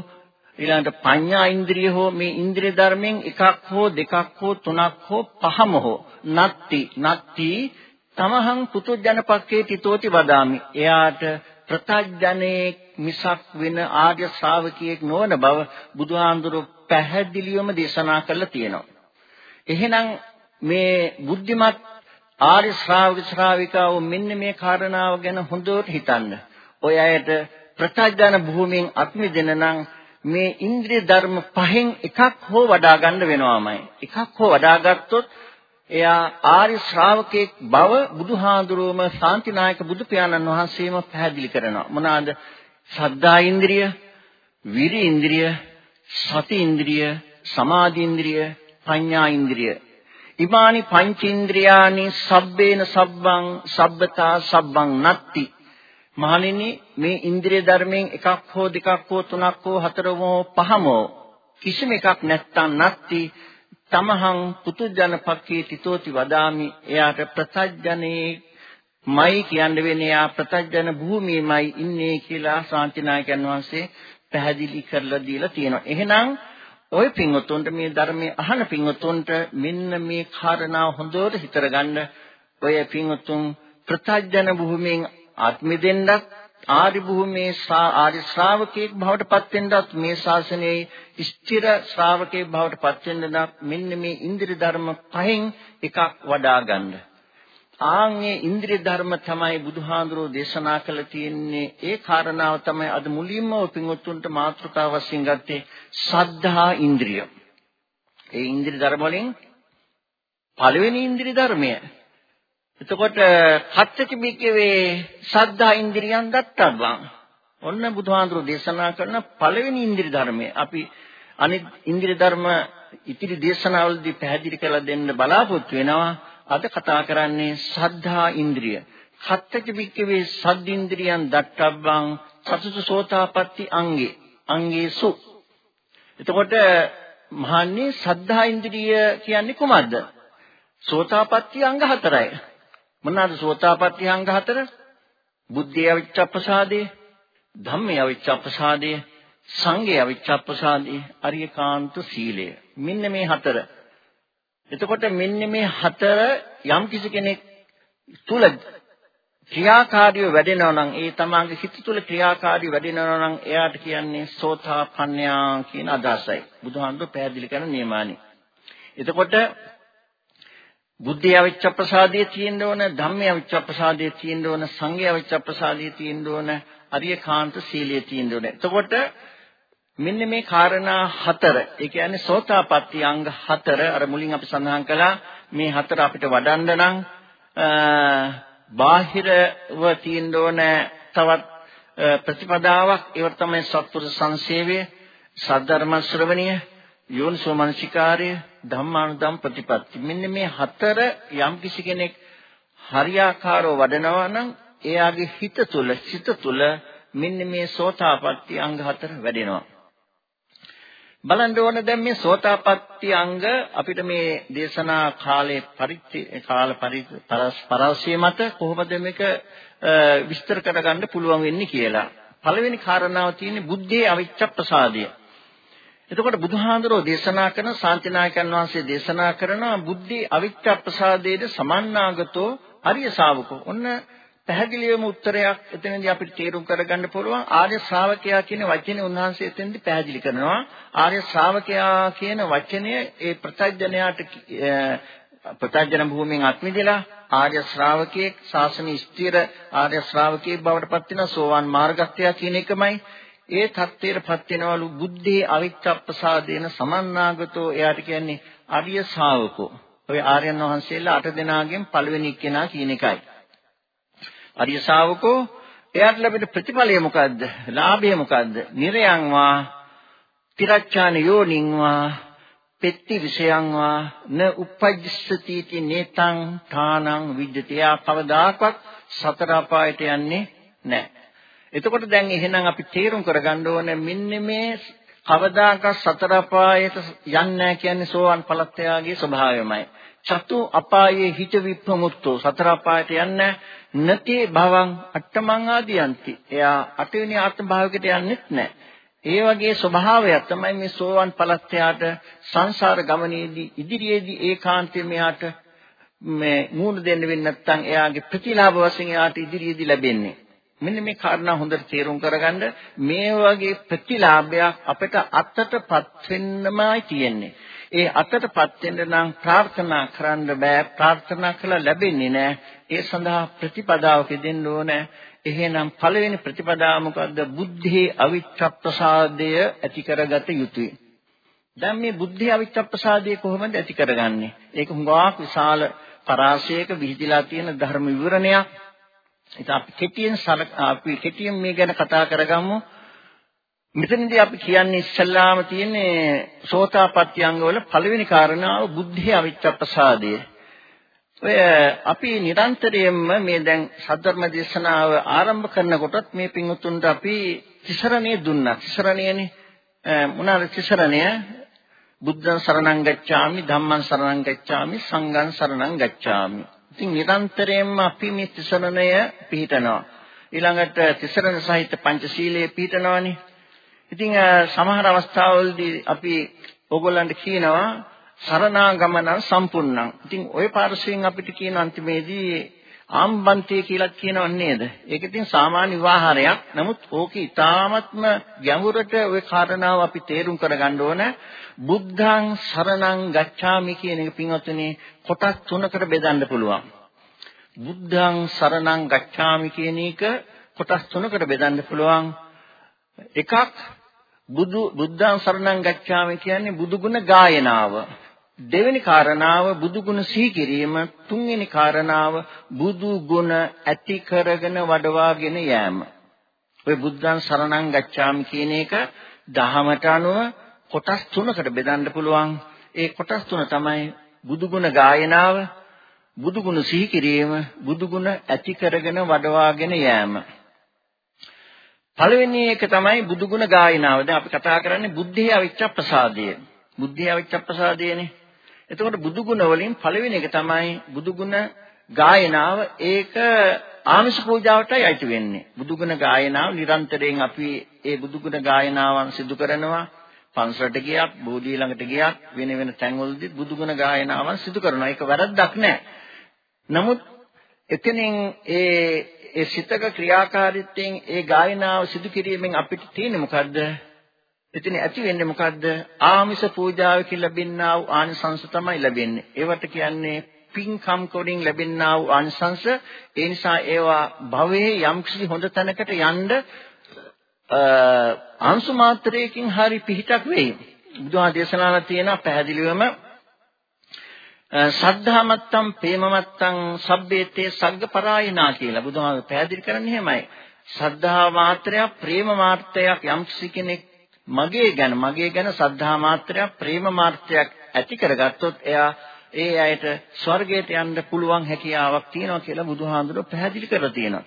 Speaker 3: ඊළඟට පඤ්ඤා ඉන්ද්‍රිය හෝ මේ ඉන්ද්‍රිය ධර්මෙන් එකක් හෝ දෙකක් හෝ තුනක් හෝ පහම හෝ නත්ති නත්ති තමහං පුතුජන පක්කේ තිතෝති වදාමි. එයාට ප්‍රත්‍යඥේ මිසක් වෙන ආර්ය ශ්‍රාවකියෙක් නොවන බව බුදුහාඳුරු පැහැදිලිවම දේශනා කරලා තියෙනවා. එහෙනම් මේ බුද්ධිමත් ආර්ය ශ්‍රාවක ශ්‍රාවිකාව මෙන්න මේ කාරණාව ගැන හොඳට හිතන්න. ඔය අයට ප්‍රත්‍යඥ භූමියෙන් අත්මිදෙන නම් මේ ඉන්ද්‍රිය ධර්ම පහෙන් එකක් හෝ වඩා ගන්න වෙනවාමයි. එකක් හෝ වඩා ගත්තොත් එයා ආර්ය ශ්‍රාවකෙක් බව බුදුහාඳුරුවම ශාන්තිනායක බුදු පියාණන් වහන්සේම පැහැදිලි කරනවා. මොනවාද? සද්ධා ඉන්ද්‍රිය, විරි ඉන්ද්‍රිය, සති ඉන්ද්‍රිය, සමාධි ඉන්ද්‍රිය, ප්‍රඥා ඉන්ද්‍රිය. ඉමානි පංචේන්ද්‍රයානි සබ්බේන සබ්බං සබ්බතා සබ්බං නත්ති. මහණෙනි මේ ඉන්ද්‍රිය ධර්මයෙන් එකක් හෝ දෙකක් හෝ තුනක් හෝ හතරම හෝ පහම කිසිම එකක් නැත්තම් නැත්ති තමහං පුතුජන පක්ඛේ තිතෝති වදාමි එයාට ප්‍රතජ්ජනේ මයි කියන්න වෙන්නේ යා ප්‍රතජ්ජන භූමියේමයි ඉන්නේ කියලා ශාන්තිනායකයන් වහන්සේ පැහැදිලි කරලා දීලා තියෙනවා. එහෙනම් ওই පින්වතුන්ට මේ ධර්මයේ අහන පින්වතුන්ට මෙන්න මේ කාරණා හොඳට හිතර ගන්න ඔය පින්වතුන් ප්‍රතජ්ජන භූමියෙන් ආත්මෙ දෙන්නත් ආරි භූමියේ ආරි ශ්‍රාවකෙක් බවට පත් වෙන්නත් මේ ශාසනයේ ස්ථිර ශ්‍රාවකෙක් බවට පත් වෙන්නත් මෙන්න මේ ඉන්ද්‍රිය ධර්ම පහෙන් එකක් වඩා ගන්න. ආන්ගේ ඉන්ද්‍රිය ධර්ම තමයි බුදුහාඳුරෝ දේශනා කළ තියෙන්නේ ඒ කාරණාව තමයි අද මුලින්ම පින්වත්තුන්ට මාතෘකාව වශයෙන් ගත්තේ සද්ධා ඉන්ද්‍රිය. ඒ ඉන්ද්‍රිය ධර්ම වලින් පළවෙනි ඉන්ද්‍රිය ධර්මය එතකොට කච්චච බිකවේ සද්ධා ඉන්ද්‍රියන් දත්තබ්බං. ඔන්න බුදුහාඳුර දේශනා කරන පළවෙනි ඉන්ද්‍රිය ධර්මය. අපි අනිත් ඉන්ද්‍රිය ධර්ම ඉතිරි දේශනාවලදී පැහැදිලි කරලා දෙන්න බලාපොරොත්තු වෙනවා. අද කතා කරන්නේ සද්ධා ඉන්ද්‍රිය. කච්චච බිකවේ සද්දින්ද්‍රියන් දත්තබ්බං සතුසු සෝතාපට්ටි අංගේ. අංගේසු. එතකොට මහන්නේ සද්ධා ඉන්ද්‍රිය කියන්නේ කොහොමද? සෝතාපට්ටි අංග හතරයි. මොනවාද සෝතාපට්ටි අංග හතර? බුද්ධිය අවිච්ඡප්පසාදේ, ධම්මේ අවිච්ඡප්පසාදේ, සංඝේ අවිච්ඡප්පසාදේ, අරියකාන්ත සීලය. මෙන්න මේ හතර. එතකොට මෙන්න මේ හතර යම් කිසි කෙනෙක් තුල ක්‍රියාකාරීව වැඩෙනවා නම් ඒ තමාගේ හිත තුළ ක්‍රියාකාරී වැඩෙනවා නම් එයාට කියන්නේ සෝතාපන්නයා කියන අදහසයි. බුදුහාමුදුරුවෝ පැහැදිලි කරන නියමානි. එතකොට බුද්ධිය අවිච්ඡ ප්‍රසාදයේ තියෙන්න ඕන ධම්මයේ අවිච්ඡ ප්‍රසාදයේ තියෙන්න ඕන සංඝයේ අවිච්ඡ ප්‍රසාදයේ තියෙන්න ඕන අරියකාන්ත සීලයේ තියෙන්න ඕන. එතකොට මෙන්න මේ කාරණා හතර ඒ කියන්නේ සෝතාපට්ටි අංග හතර අර මුලින් අපි සඳහන් කළා මේ හතර අපිට වඩන්න නම් බාහිරව තියෙන්න ඕන තවත් ප්‍රතිපදාවක්. ඒව තමයි සත්පුරුෂ සංසේවය සද්ධර්ම ශ්‍රවණිය යෝනිසෝ මනසිකාර්ය ධම්මානුධම් ප්‍රතිපatti මෙන්න මේ හතර යම් කිසි කෙනෙක් හරියාකාරව වඩනවා නම් එයාගේ හිත තුළ සිත තුළ මෙන්න මේ සෝතාපට්ටි අංග හතර වැඩෙනවා. බලන්න ඕන දැන් මේ සෝතාපට්ටි අංග අපිට මේ දේශනා කාලේ පරිච්ඡේ කාල පරස්පරාසය මත කොහොමද මේක විස්තර කරගන්න පුළුවන් වෙන්නේ කියලා පළවෙනි කාරණාව තියෙන්නේ බුද්ධේ අවිච්ඡ ප්‍රසාදය එතකොට බුදුහාඳුරෝ දේශනා කරන ශාන්තිනායකයන් වහන්සේ දේශනා කරන බුද්ධි අවිච්ඡ ප්‍රසාදයේද සමන්නාගතෝ අරිය ශාවකෝ. ඔන්න පැහැදිලිවම උත්තරයක් එතනදී අපිට තේරුම් කරගන්න පුළුවන් ආර්ය ශ්‍රාවකයා කියන වචනේ උන්වහන්සේ එතනදී පැහැදිලි කරනවා. ආර්ය ශ්‍රාවකයා කියන වචනය ඒ ප්‍රත්‍යඥයාට ප්‍රත්‍යඥ භූමියෙන් අත්මිදලා ආර්ය ශ්‍රාවකයෙක් ශාසන ස්ථිර ආර්ය ශ්‍රාවකයෙක් බවට පත් වෙන සෝවාන් මාර්ගස්ත්‍යා කියන එකමයි ඒ தත්ත්වයටපත් වෙනවලු බුද්ධේ අවිච්ඡප්පසාදේන සමන්නාගතෝ එයාට කියන්නේ අරිය ශාවකෝ. ඔය ආර්යයන් වහන්සේලා අට දෙනාගෙන් පළවෙනි කෙනා කියන එකයි. අරිය ශාවකෝ එයාට ලැබෙන ප්‍රතිඵලය මොකද්ද? ලාභය මොකද්ද? නිරයන්වා, තිරච්ඡාන යෝනින්වා, පෙත්ති විෂයන්වා න උපජ්ජසති නේතං ථානං විද්‍යතය කවදාකවත් සතර අපායට යන්නේ නැහැ. එතකොට දැන් එහෙනම් අපි තේරුම් කරගන්න ඕනේ මෙන්න මේ කවදාකවත් සතර අපායට යන්නේ නැහැ කියන්නේ සෝවන් ඵලත්‍යාගයේ ස්වභාවයමයි. චතු අපායේ හිත විප්‍රමුක්තෝ සතර අපායට යන්නේ නැති භවං අට්ඨමං ආදියන්ති. එයා අටවෙනි ආත්ම භාවයකට යන්නෙත් නැහැ. ඒ වගේ ස්වභාවයක් තමයි මේ සෝවන් ඵලත්‍යාට සංසාර ගමනේදී ඉදිරියේදී ඒකාන්තයෙන් මෙයාට මේ මූණ දෙන්න වෙන්නේ නැත්නම් එයාගේ ප්‍රතිලාභ වශයෙන් එයාට ඉදිරියේදී ලැබෙන්නේ. මෙන්න මේ කාරණා හොඳට තේරුම් කරගන්න මේ වගේ ප්‍රතිලාභයක් අපිට අත්තටපත් වෙන්නමයි තියෙන්නේ. ඒ අත්තටපත් වෙන්න නම් ප්‍රාර්ථනා කරන්න බෑ. ප්‍රාර්ථනා කළා ලැබෙන්නේ නෑ. ඒ සඳහා ප්‍රතිපදාවක දෙන්න ඕනේ. එහෙනම් පළවෙනි ප්‍රතිපදාව මොකද්ද? බුද්ධේ අවිච්ඡප්පසාදය ඇති කරගත යුතුයි. දැන් මේ බුද්ධේ අවිච්ඡප්පසාදය කොහොමද ඇති කරගන්නේ? ඒක හුඟක් විශාල පරාසයක විහිදලා තියෙන ධර්ම විවරණයක්. ඉතින් අපි කෙටියෙන් අපි කෙටියෙන් මේ ගැන කතා කරගමු. මෙතනදී අපි කියන්නේ ඉස්සල්ලාම තියෙන්නේ සෝතාපට්ටි අංගවල පළවෙනි කාරණාව බුද්ධි අවිච්ඡප්පසාදය. ඔය අපි නිරන්තරයෙන්ම මේ දැන් සද්ධර්ම දේශනාව ආරම්භ කරනකොටත් මේ පින්වුතුන්ට අපි තිසරණිය දුන්නා. තිසරණියනේ මොනවාද තිසරණිය? බුද්ධං සරණං ගච්ඡාමි ධම්මං සරණං ගච්ඡාමි සංඝං සරණං ගච්ඡාමි. ඉතින් නිරන්තරයෙන්ම අපි මේ තිසරණය පිළිටනවා. ඊළඟට තිසරණ සහිත පංචශීලයේ පිළිටනවානේ. ඉතින් සමහර අවස්ථාවලදී අපි ඕගොල්ලන්ට කියනවා සරණාගමන සම්පූර්ණං. ඉතින් ওই පාර්ශවයෙන් අපිට කියන අන්තිමේදී ආම්බන්තිය කියලා කියනව නේද? ඒක ඉතින් සාමාන්‍ය විවාහාරයක්. නමුත් ඕකේ ඊටාත්ම ගැඹුරට ওই කාරණාව අපි තේරුම් කරගන්න ඕන. බුද්ධං සරණං ගච්ඡාමි කියන එක පින්වත්නි කොටස් තුනකට බෙදන්න පුළුවන්. බුද්ධං සරණං ගච්ඡාමි කියන එක කොටස් තුනකට බෙදන්න පුළුවන්. එකක් බුදු බුද්ධං සරණං ගච්ඡාමි කියන්නේ බුදු ගුණ ගායනාව. දෙවෙනි කාරණාව බුදු ගුණ සිහි කිරීම. තුන්වෙනි කාරණාව බුදු ගුණ ඇති කරගෙන වඩවාගෙන යෑම. ඔය බුද්ධං සරණං ගච්ඡාමි කියන එක දහමට අනුව කොටස් තුනකට බෙදන්න පුළුවන්. ඒ කොටස් තුන තමයි බුදු ගුණ ගායනාව බුදු ගුණ සිහි කිරීම බුදු ගුණ ඇති කරගෙන වඩවාගෙන යෑම. පළවෙනි එක තමයි බුදු ගුණ ගායනාව දැන් අපි කතා කරන්නේ බුද්ධේ අවිච්ඡප්පසාදය බුද්ධේ අවිච්ඡප්පසාදයනේ එතකොට බුදු ගුණ වලින් පළවෙනි එක තමයි බුදු ගුණ ගායනාව ඒක ආමිෂ පූජාවටයි අයිති වෙන්නේ. බුදු ගුණ ගායනාව නිරන්තරයෙන් අපි ඒ බුදු ගුණ ගායනාවන් සිදු කරනවා. පන්සලට ගියත්, බෝධිය ළඟට ගියත් වෙන වෙන තැන්වලදී බුදු ගුණ ගායනාවන් සිදු කරනවා. ඒක වැරද්දක් නෑ. නමුත් එතනින් ඒ ඒ සිතක ක්‍රියාකාරීත්වයෙන් ඒ ගායනාව සිදු කිරීමෙන් අපිට තියෙන්නේ මොකද්ද? එතන ඇති වෙන්නේ මොකද්ද? ආමිෂ පූජාවකින් ලැබෙනා වූ ආනිසංස තමයි ලැබෙන්නේ. ඒවට කියන්නේ පින්කම් කොටින් ලැබෙනා වූ ආනිසංස. ඒ නිසා ඒවා භවයේ යම්කිසි හොඳ තැනකට යන්න අංශු මාත්‍රයකින් හරි පිහිටක් වෙයි. බුදුහා දේශනාවල තියෙන පැහැදිලිවම සද්ධාමත්තම් ප්‍රේමමත්තම් සබ්බේතේ සග්ගපරායනා කියලා බුදුහාම පැහැදිලි කරන්නේ එහෙමයි. සද්ධා මාත්‍රයක් ප්‍රේම මාත්‍රයක් යම්කිසි කෙනෙක් මගේ ගැන මගේ ගැන සද්ධා මාත්‍රයක් ප්‍රේම මාත්‍රයක් ඇති කරගත්තොත් එයා ඒ අයට ස්වර්ගයට යන්න පුළුවන් හැකියාවක් තියෙනවා කියලා බුදුහාඳුර පැහැදිලි කරලා තියෙනවා.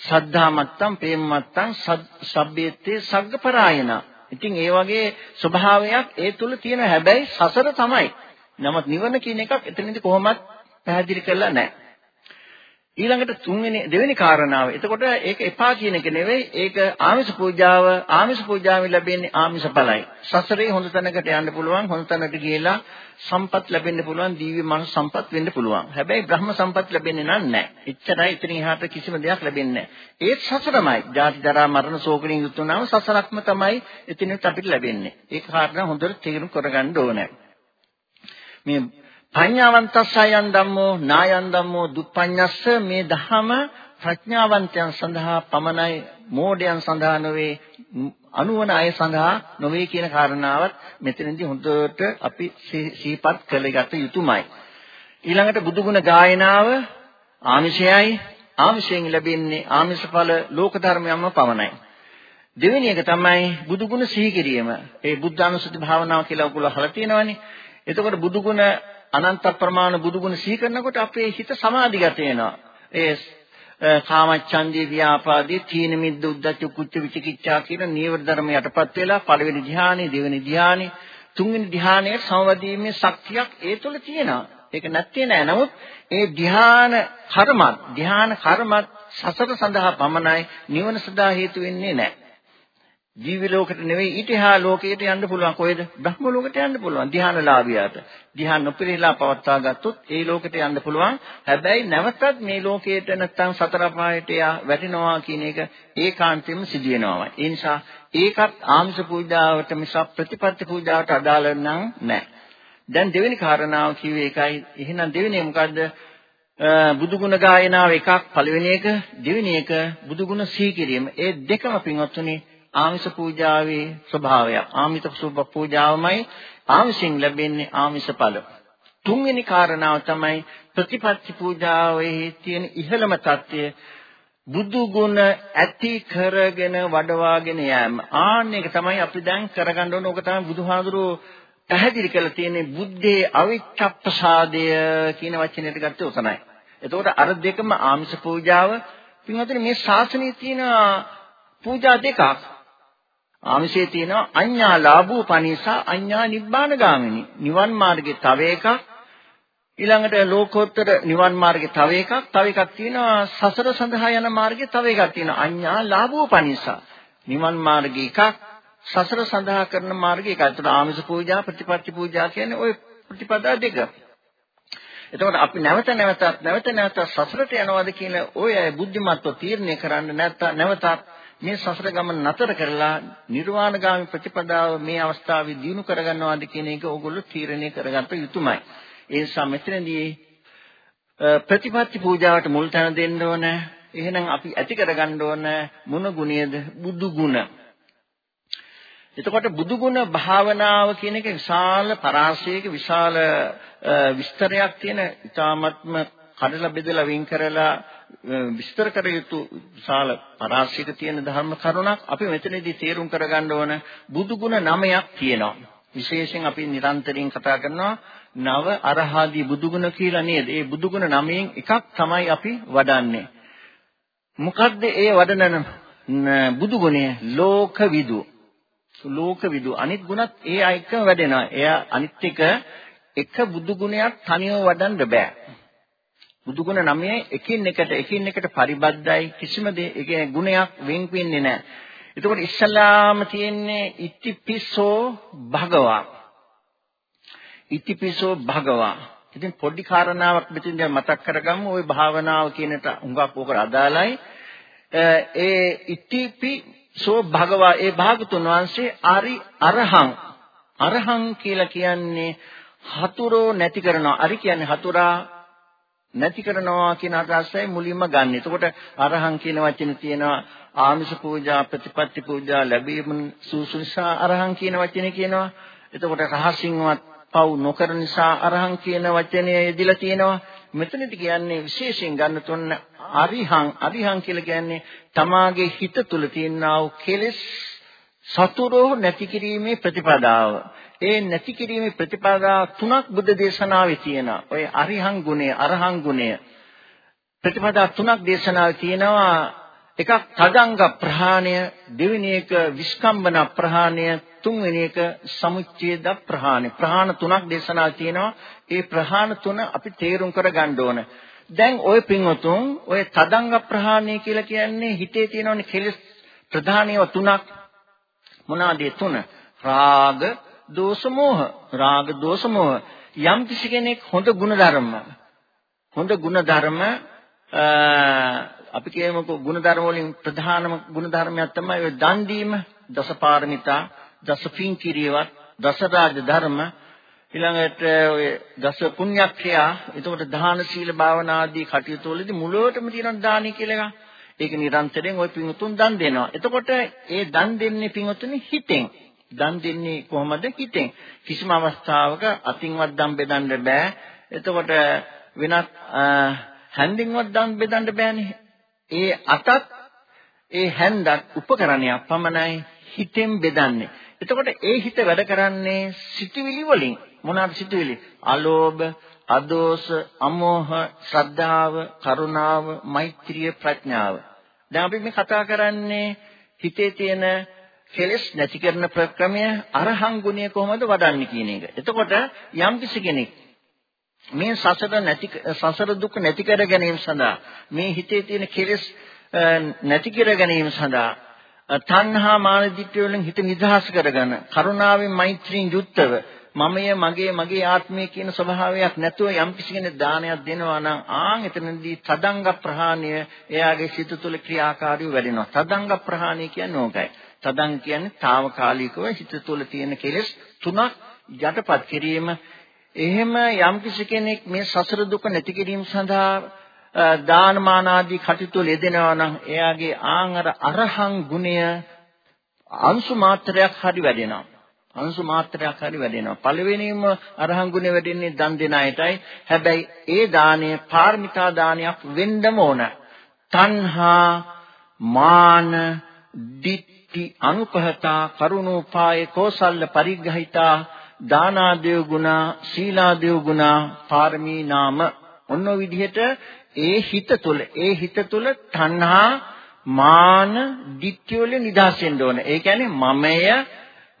Speaker 3: සද්ධා මත්තම් ප්‍රේම මත්තම් සබ්බේත්තේ සග්ගපරායන. ඉතින් ඒ වගේ ස්වභාවයක් ඒ තුල තියෙන හැබැයි සසර තමයි. නමුත් නිවන කියන එකක් එතනදී කොහොමත් පැහැදිලි කරලා නැහැ. ඊළඟට තුන්වෙනි දෙවෙනි කාරණාව. එතකොට ඒක එපා කියන එක නෙවෙයි. ඒක ආමිෂ පූජාව, ආමිෂ පූජාවෙන් ලැබෙන්නේ ආමිෂ බලයි. සසරේ හොඳ තැනකට යන්න පුළුවන්, හොඳ තැනකට ගියලා සම්පත් ලැබෙන්න පුළුවන්, දීව්‍ය මනස සම්පත් වෙන්න පුළුවන්. හැබැයි බ්‍රහ්ම සම්පත් ලැබෙන්නේ නැහැ. එච්චරයි ඉතින් එහාට කිසිම දෙයක් ලැබෙන්නේ නැහැ. ඒත් සසරමයි. ජාති ජරා මරණ ශෝකණින් යුත් වුණාම සසරක්ම තමයි එතනින් අපිට ලැබෙන්නේ. ඒක කාරණා හොඳට තේරුම් කරගන්න ඕනේ. මේ පඤ්ඤාවන්තස්සයන් ධම්මෝ නායන් ධම්මෝ දුප්පඤ්ඤස්ස මේ ධහම ප්‍රඥාවන්තයන් සඳහා පමණයි මෝඩයන් සඳහා නොවේ අනුවන අය සඳහා නොවේ කියන කාරණාවත් මෙතනදී හොඳට අපි සිහිපත් කළගත යුතුමයි. ඊළඟට බුදුගුණ ගායනාව ආමිෂයයි ආමිෂයෙන් ලැබෙන්නේ ආමිෂඵල ලෝක ධර්මයන්ම පමණයි. දෙවෙනි එක තමයි බුදුගුණ සිහි කිරීම. ඒ බුද්ධානුස්සති භාවනාව කියලා ඔයගොල්ලෝ අහලා තියෙනවනේ. එතකොට බුදුගුණ අනන්ත ප්‍රමාණ බුදුගුණ සිහි කරනකොට අපේ හිත සමාධිගත වෙනවා. ඒ කාමච්ඡන්දේ ව්‍යාපාදේ තීන මිද්ද උද්දච්ච කුච්ච විචිකිච්ඡා කියන නීවර ධර්ම යටපත් වෙලා පළවෙනි ධ්‍යානෙ දෙවෙනි ධ්‍යානෙ තුන්වෙනි ධ්‍යානයේ සමවදීමේ ශක්තියක් ඒ තුළ තියෙනවා. ඒක නැත්තේ නෑ. නමුත් ඒ ධ්‍යාන කර්මත් ධ්‍යාන කර්මත් සසර සඳහා පමණයි නිවන සඳහා හේතු වෙන්නේ නෑ. ජීවි ලෝකෙට නෙවෙයි ඊටහා ලෝකයට යන්න පුළුවන් කොහෙද? බ්‍රහ්ම ලෝකෙට යන්න පුළුවන් ධ්‍යානලාභියාට. ධ්‍යාන නොපිරිලා පවත්වා ගත්තොත් ඒ ලෝකෙට යන්න පුළුවන්. හැබැයි නැවතත් මේ ලෝකයට නැත්තම් සතර පායට වැටෙනවා කියන එක ඒකාන්තයෙන්ම සිදු වෙනවාමයි. ඒ නිසා ඒකත් ආමිෂ පූජාවට මිස ප්‍රතිපත්ති පූජාවට අදාළ නම් නැහැ. දැන් දෙවෙනි කාරණාව කිව්වේ ඒකයි. එහෙනම් දෙවෙනි මොකද්ද? බුදුගුණ ගායනාව එකක් පළවෙනි එක දෙවෙනි එක බුදුගුණ සීකිරීම. ඒ දෙකම පින්වත්තුනි ආමිෂ පූජාවේ ස්වභාවය. ආමිත පූජාවමයි ආමිෂෙන් ලැබෙන්නේ ආමිෂ ඵල. තුන්වෙනි කාරණාව තමයි ප්‍රතිපත්ති පූජාවේ තියෙන ඉහළම தත්ත්වය බුදු ගුණ ඇති කරගෙන වඩවාගෙන යෑම. ආන්න එක තමයි අපි දැන් කරගන්න ඕන. ඕක තමයි බුදුහාඳුරෝ පැහැදිලි කරලා තියෙන්නේ බුද්ධේ අවිච්ඡප්පසාදය කියන වචනයට ගත්තේ උතනයි. එතකොට අර දෙකම ආමිෂ පූජාව පින්වතුනි මේ ශාසනයේ තියෙන පූජා දෙකක්. ආමිෂයේ තියෙනවා අඤ්ඤා ලාභෝ පනිසා අඤ්ඤා නිබ්බාන ගාමිනී. නිවන් මාර්ගේ තව එකක්. ඊළඟට ලෝකෝත්තර නිවන් මාර්ගේ තව එකක්. තව එකක් තියෙනවා සසර සඳහා යන මාර්ගේ තව එකක් තියෙනවා. අඤ්ඤා ලාභෝ පනිසා. නිවන් මාර්ගේ එකක්. සසර සඳහා කරන මාර්ගය එකයි. ඒකට ආමිෂ පූජා, ප්‍රතිපත්ති පූජා කියන්නේ ওই ප්‍රතිපදා දෙක. එතකොට අපි නැවත නැවතත් නැවත නැවතත් සසරට යනවාද කියන ඔය බුද්ධිමත්ව තීරණය කරන්න නැත්නම් නැවතත් මේ සසර ගමන නතර කරලා නිර්වාණගාමී ප්‍රතිපදාව මේ අවස්ථාවේ දිනු කරගන්නවාද කියන එක ඕගොල්ලෝ තීරණය කරගන්න යුතුමයි. ඒ නිසා මෙතනදී ප්‍රතිපත්ති පූජාවට මුල් තැන දෙන්න ඕන. එහෙනම් අපි ඇති කරගන්න ඕන මොන ගුණයද? බුදු ගුණ. එතකොට බුදුගුණ භාවනාව කියන එක විශාල පරාසයක විශාල විස්තරයක් තියෙන ඊ타ත්ම කඩලා බෙදලා වින් කරලා විස්තර කර යුතු විශාල පරාසයක තියෙන ධර්ම කරුණක් අපි මෙතනදී තේරුම් කරගන්න ඕන බුදුගුණ නමයක් තියෙනවා විශේෂයෙන් අපි නිරන්තරයෙන් කතා කරනවා නව අරහාදී බුදුගුණ කියලා නේද? ඒ බුදුගුණ නමයෙන් එකක් තමයි අපි වඩන්නේ. මොකද්ද ඒ වඩන බුදුගුණය? ලෝකවිදු. ලෝකවිදු අනිත් ගුණත් ඒ අයකම වැඩෙනවා. එයා අනිත් එක එක බුදු ගුණයක් තනියම වඩන්න බෑ. බුදු ගුණ නමේ එකින් එකට එකින් එකට පරිබද්ධයි කිසිම දෙයක ගුණයක් වෙන් වෙන්නේ නැහැ. එතකොට ඉස්සලාම තියෙන්නේ ඉතිපිසෝ භගවා. ඉතිපිසෝ භගවා. ඉතින් පොඩි කාරණාවක් මෙතෙන් දැන් මතක් කරගමු. ওই භාවනාව කියනට හුඟක් ඕක අදාළයි. ඒ ඉතිපි සෝ භගවා ඒ භාගතුන් වහන්සේ අරි අරහං අරහං කියලා කියන්නේ හතුරෝ නැති කරනවා. අරි කියන්නේ හතුරා නැති කරනවා කියන අදහසයි මුලින්ම ගන්න. එතකොට අරහං කියන වචනේ තියෙනවා ආමිෂ පූජා, ප්‍රතිපත්ති පූජා ලැබීම සූසුසා අරහං කියන වචනේ කියනවා. එතකොට රහසින්වත් පව් නොකර නිසා අරහං කියන වචනය යෙදিলা තියෙනවා. මෙතනදි කියන්නේ විශේෂයෙන් ගන්න තුන්න අරිහං අරිහං කියලා කියන්නේ තමාගේ හිත තුල තියෙනා වූ කෙලෙස් සතුරෝ නැති කිරීමේ ප්‍රතිපදාව. ඒ නැති කිරීමේ ප්‍රතිපදාව තුනක් බුද්ධ දේශනාවේ තියෙනවා. ඔය අරිහං ගුණය, අරහං ගුණය. ප්‍රතිපදා තුනක් දේශනාවේ තියෙනවා. එකක් තදංග ප්‍රහාණය, දෙවෙනි එක විස්කම්බන ප්‍රහාණය, තුන්වෙනි එක සමුච්ඡේද ප්‍රහාණය. ප්‍රහාණ තුනක් දේශනාවේ තියෙනවා. ඒ ප්‍රහාණ තුන අපි තේරුම් කර ගන්න ඕන. දැන් ওই පින්වතුන් ওই තදංග ප්‍රහාණය කියලා කියන්නේ හිතේ තියෙනවනේ කෙලෙස් ප්‍රධානීව තුනක් මොනවාද තුන රාග දෝෂ මෝහ රාග දෝෂ මෝහ යම් කිසි කෙනෙක් හොඳ ගුණධර්ම හොඳ ගුණධර්ම අපි කියමුකෝ ගුණධර්ම වලින් ප්‍රධානම ගුණධර්මයක් තමයි ඔය දන් දීම දසපාරමිතා දසපින් කිරියවත් දසරාජ ධර්ම ඊළඟට ඔය දස පුණ්‍යක්‍රියා එතකොට දාන සීල භාවනා ආදී කටයුතු වලදී මුලවටම තියෙන දානි කියලා එකක්. ඒක නිරන්තරයෙන් ওই පිඟුතුන් දන් දෙනවා. එතකොට ඒ දන් දෙන්නේ පිඟුතුනි හිතෙන්. දන් දෙන්නේ කොහොමද හිතෙන්. කිසිම අවස්ථාවක අතින්වත් දන් බෙදන්න බෑ. එතකොට වෙනත් හැන්දින්වත් දන් බෙදන්න බෑනේ. ඒ අතත් ඒ හැන්දත් උපකරණයක් පමණයි හිතෙන් බෙදන්නේ. එතකොට ඒ හිත වැඩ කරන්නේ සිතුවිලි වලින්. මොනවාද සිතුවිලි? අලෝභ, අදෝස, අමෝහ, ශ්‍රද්ධාව, කරුණාව, මෛත්‍රිය, ප්‍රඥාව. දැන් අපි මේ කතා කරන්නේ හිතේ තියෙන කෙලෙස් නැති කරන ප්‍රක්‍රමය අරහං ගුණය කොහොමද වඩන්නේ කියන එක. එතකොට යම් කිසි කෙනෙක් මේ සසර නැති සසර දුක් නැති කර ගැනීම සඳහා මේ හිතේ තියෙන කෙලෙස් නැති කර ගැනීම සඳහා තණ්හා මාන දිට්ඨිය වලින් හිත නිදහස් කරගන්න කරුණාවෙන් මෛත්‍රියෙන් යුක්තව මමය මගේ මගේ ආත්මය කියන ස්වභාවයක් නැතුව යම් කිසි කෙනෙක් දානයක් දෙනවා නම් ආන් එතනදී තදංග ප්‍රහාණය එයාගේ සිත තුළ ක්‍රියාකාරීව වැඩෙනවා. තදංග ප්‍රහාණය කියන්නේ ඕකයි. තදං කියන්නේ తాවකාලිකව හිත තුළ තියෙන කෙලෙස් තුනක් යටපත් කිරීම. එහෙම යම් කිසි කෙනෙක් මේ සසර දුක නැති කිරීම සඳහා දානමාන ආදී කටයුතු යෙදෙනවා නම් එයාගේ ආන් අර අරහං ගුණය අංශු මාත්‍රයක් හරි වැඩෙනවා. අංශු මාත්‍රයක් හරි වැඩෙනවා. පළවෙනිම අරහං ගුණය වැඩෙන්නේ දන් දෙන අයටයි. හැබැයි ඒ දාණය පාරමිතා දානයක් වෙන්නම ඕන. තණ්හා, මාන, ditthi, අනුපහතා, කරුණෝපාය, කෝසල්ල පරිග්‍රහිතා, දානාදේව ගුණ, සීලාදේව ගුණ, පාරමී නාම ඔන්න විදිහට ඒ හිත තුළ ඒ හිත තුළ තණ්හා මාන ditthi වලින් නිදහස් වෙන්න ඕන. ඒ කියන්නේ මමය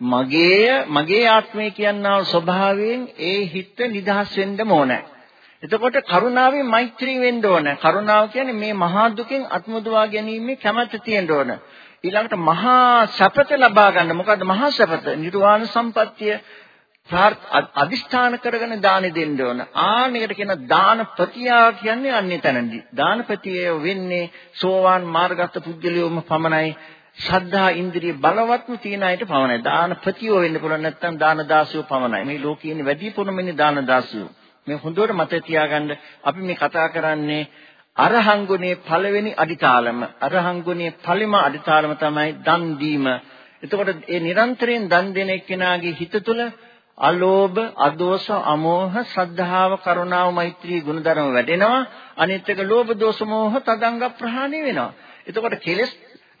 Speaker 3: මගේය මගේ ආත්මය කියනා ස්වභාවයෙන් ඒ හිත නිදහස් වෙන්න ඕනේ. එතකොට කරුණාවෙන් මෛත්‍රී වෙන්න ඕන. කරුණාව කියන්නේ මේ මහා දුකෙන් අත්මුදවා ගැනීමේ කැමැත්ත තියෙන්න ඕන. ඊළඟට මහා සැපත ලබා ගන්න. මොකද්ද මහා සැපත? නිර්වාණ සම්පත්තිය අදිෂ්ඨාන කරගෙන දානෙ දෙන්න ඕන. ආනෙකට කියන දානපතියා කියන්නේ අන්නේ තැනදී. දානපතිය වෙන්නේ සෝවාන් මාර්ගස්ත පුද්ගලයෝම පමණයි. ශ්‍රද්ධා ඉන්ද්‍රිය බලවත්ම තියෙන අයට පමණයි. දාන ප්‍රතියෝ වෙන්න පුළුවන් නැත්නම් දාන දාසියෝ පමණයි. මේ ලෝකයේ ඉන්නේ වැඩි පුරමනේ දාන දාසියෝ. මේ හොඳට මතක තියාගන්න අපි මේ කතා කරන්නේ අරහංගුණේ පළවෙනි අදිතාලම. අරහංගුණේ පළම අදිතාලම තමයි දන් දීම. එතකොට ඒ නිරන්තරයෙන් දන් දෙන එක්කෙනාගේ හිත තුළ අලෝභ, අදෝස, අමෝහ, ශ්‍රද්ධාව, කරුණාව, මෛත්‍රී ගුණධර්ම වැඩෙනවා. අනිත් එක ලෝභ, දෝෂ, මෝහ තදංග ප්‍රහාණය වෙනවා. එතකොට කෙලෙස්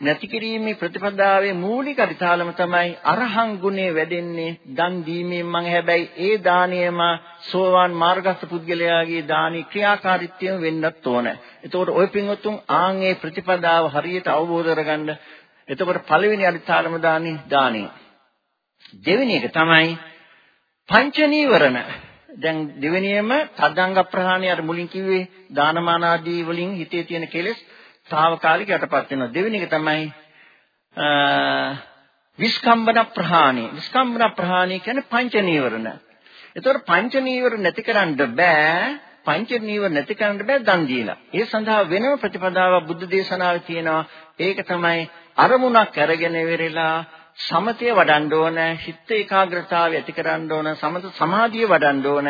Speaker 3: නැති කිරීමේ ප්‍රතිපදාවේ මූලික අදිතාලම තමයි අරහං ගුණේ වැඩෙන්නේ දන් දීමෙන් මම හැබැයි ඒ දාණයම සෝවාන් මාර්ගස්ත පුද්ගලයාගේ දානි ක්‍රියාකාරීත්වයෙන් වෙන්නත් ඕන. එතකොට ওই පින්වත්තුන් ආන්ගේ ප්‍රතිපදාව හරියට අවබෝධ කරගන්න. එතකොට පළවෙනි අදිතාලම දානි දානි. දෙවෙනි එක තමයි පංච නීවරණ. දැන් දෙවෙනියම තදංග ප්‍රහාණය අර මුලින් කිව්වේ දානමාන ආදී වලින් හිතේ තියෙන කෙලෙස් తాවකාලික යටපත් වෙනවා. දෙවෙනි එක තමයි විස්කම්බන ප්‍රහාණය. විස්කම්බන ප්‍රහාණය කියන්නේ පංච නීවරණ. ඒතකොට පංච නීවරණ නැති කරන්න බෑ. පංච නීවරණ නැති කරන්න බෑ දන් දීලා. ඒ සඳහා වෙනම ප්‍රතිපදාවක් බුද්ධ දේශනාවේ තියෙනවා. ඒක තමයි අරමුණක් අරගෙන ඉවරලා සමතය වඩන්න ඕන, හිත ඒකාග්‍රතාවය ඇති කරන්න ඕන, සමත සමාධිය වඩන්න ඕන.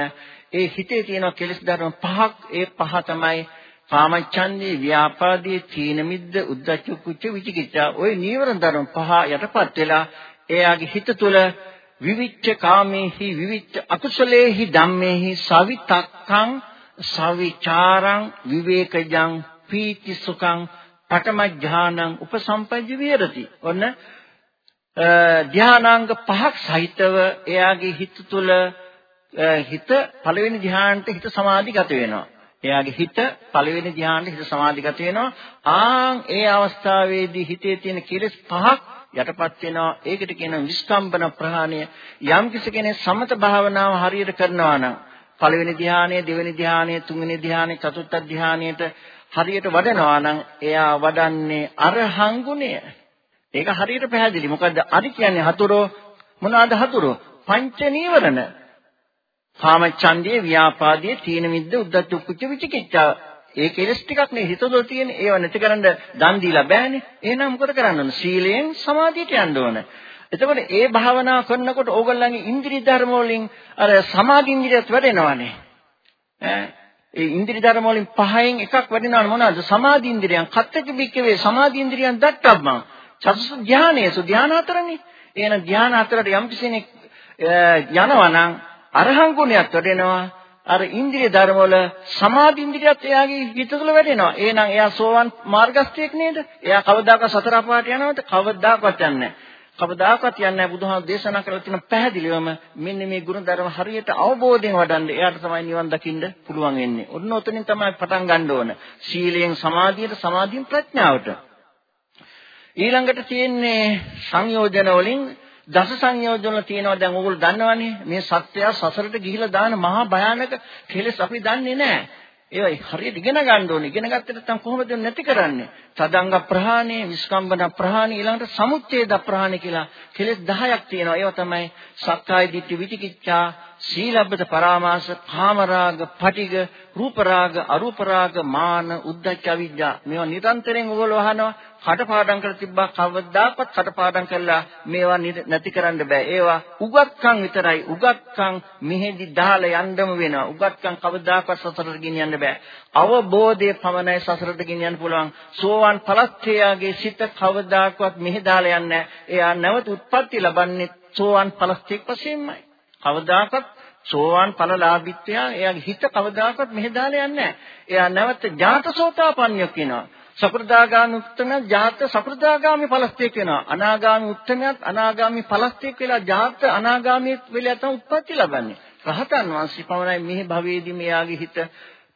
Speaker 3: ඒ හිතේ තියෙන කෙලෙස් ධර්ම පහක් ඒ පහ තමයි කාමච්ඡන්දේ ව්‍යාපාදේ තීන මිද්ද උද්ධච්ච කුච්ච විචිකිච්ඡා. ওই නීවරණ ධර්ම පහ යටපත් වෙලා එයාගේ හිත තුළ විවිච්ඡ කාමේහි විවිච්ඡ අකුසලේහි ධම්මේහි සවිතක්කං සවිචාරං විවේකජං පීති සුඛං පඨම ඥානං උපසම්පජ්ජ විහෙරති. ඔන්න ධානාංග පහක් සහිතව එයාගේ හිත තුළ හිත පළවෙනි ධ්‍යානට හිත සමාධිගත වෙනවා. එයාගේ හිත පළවෙනි ධ්‍යානෙ හිත සමාධිගත වෙනවා. ආන් ඒ අවස්ථාවේදී හිතේ තියෙන කෙලෙස් පහක් යටපත් වෙනවා. ඒකට කියනවා විස්කම්බන ප්‍රහාණය. යම් කෙනෙක් සමත භාවනාව හරියට කරනවා නම් පළවෙනි ධ්‍යානය, දෙවෙනි ධ්‍යානය, තුන්වෙනි ධ්‍යානය, චතුර්ථ ධ්‍යානයට හරියට වඩනවා නම් එයා වඩන්නේ අරහං ගුණය. ඒක හරියට පැහැදිලි. මොකද්ද? අරි කියන්නේ හතුරෝ මොනවාද හතුරෝ? පංච නීවරණ. කාමච්ඡන්දේ ව්‍යාපාදයේ තීන මිද්ද උද්ධච්ච කුච්ච විචිකිච්ඡා ඒ කෙලස් ටිකක් නේ හිතවල තියෙන ඒව නැති කරන්න දන් දීලා බෑනේ එහෙනම් මොකද කරන්න ඕන සීලයෙන් සමාධියට යන්න ඕන එතකොට ඒ භාවනා කරනකොට ඕගොල්ලන්ගේ ඉන්ද්‍රිය ධර්ම වලින් අර සමාධි ඉන්ද්‍රියත් වැඩෙනවානේ. ඈ ඒ ඉන්ද්‍රිය ධර්ම වලින් පහෙන් එකක් වැඩෙනවනේ මොනවාද? සමාධි ඉන්ද්‍රියන්. කත්තක බික්කවේ සමාධි ඉන්ද්‍රියන් දක්වම්මා. චතුස් ධානයේසු ධාන හතරනේ. එහෙනම් ධාන හතරට යම් කෙනෙක් යනවා නම් අරහං ගුණයක් වැඩෙනවා. අර ඉන්ද්‍රිය ධර්ම වල සමාධි ඉන්ද්‍රියත් එයාගේ හිත තුළ වැඩෙනවා. එහෙනම් එයා සෝවන් මාර්ගස්ථයෙක් නේද? එයා කවදාකවත් සතර අපාට යනවද? කවදාකවත් යන්නේ නැහැ. කවදාකවත් යන්නේ නැහැ බුදුහාම දේශනා කරලා තියෙන පැහැදිලිවම මෙන්න මේ ගුණ ධර්ම හරියට අවබෝධයෙන් වඩන්න එයාට තමයි නිවන් දකින්න පුළුවන් වෙන්නේ. ඔන්න ඔතනින් තමයි පටන් ගන්න ඕන. සීලයෙන් සමාධියට සමාධියෙන් ප්‍රඥාවට. ඊළඟට තියෙන්නේ සංයෝජන වලින් දස සංයෝජන තියෙනවා දැන් ඕගොල්ලෝ දන්නවනේ මේ සත්‍යය සසරට ගිහිලා දාන මහා භයානක කෙලෙස් අපි දන්නේ නැහැ. ඒවයි හරියට ඉගෙන ගන්න ඕනේ. ඉගෙන ගත්තට නැත්නම් කොහොමද නැති කරන්නේ? තදංග ප්‍රහාණය, විස්කම්බන ප්‍රහාණය ඊළඟට සමුච්ඡේද ප්‍රහාණය කියලා කෙලෙස් 10ක් තියෙනවා. ඒවා තමයි සක්කාය දිට්ඨි විචිකිච්ඡා, සීලබ්බත පරාමාස, කාමරාග, පටිග, රූපරාග, අරූපරාග, මාන, උද්ධච්ච අවිජ්ජා. මේවා නිරන්තරයෙන් ඔයගොල්ලෝ අහනවා. කටපාඩම් කරලා තිබ්බා කවදාකවත් කටපාඩම් කරලා මේවා නැති කරන්න බෑ. ඒවා උගත්කම් විතරයි. උගත්කම් මෙහෙදි දාලා යන්නම වෙනවා. උගත්කම් කවදාකවත් සසරට ගෙනියන්න බෑ. අවබෝධයේ පමණයි සසරට ගෙනියන්න පුළුවන්. සෝවාන් පලස්තයාගේ සිත කවදාකවත් මෙහෙ දාලා යන්නේ එයා නැවත උත්පත්ති ලබන්නේ සෝවාන් පලස්තෙක් වශයෙන්මයි. කවදාකවත් සෝවාන් ඵලලාභීත්වය එයාගේ හිත කවදාකවත් මෙහෙ දාලා යන්නේ නැහැ. එයා නැවත ජාතසෝතාපන්නයක් වෙනවා. සකෘදාගාමි උත්තමයන් ජාත සකෘදාගාමි ඵලස්තියක් වෙනවා. අනාගාමි උත්තමයන් අනාගාමි ඵලස්තියක් වෙලා ජාත අනාගාමී වෙලා තමයි උත්පත්ති ලබන්නේ. රහතන් වහන්සේ පමණයි මේ භවයේදී මෙයාගේ හිත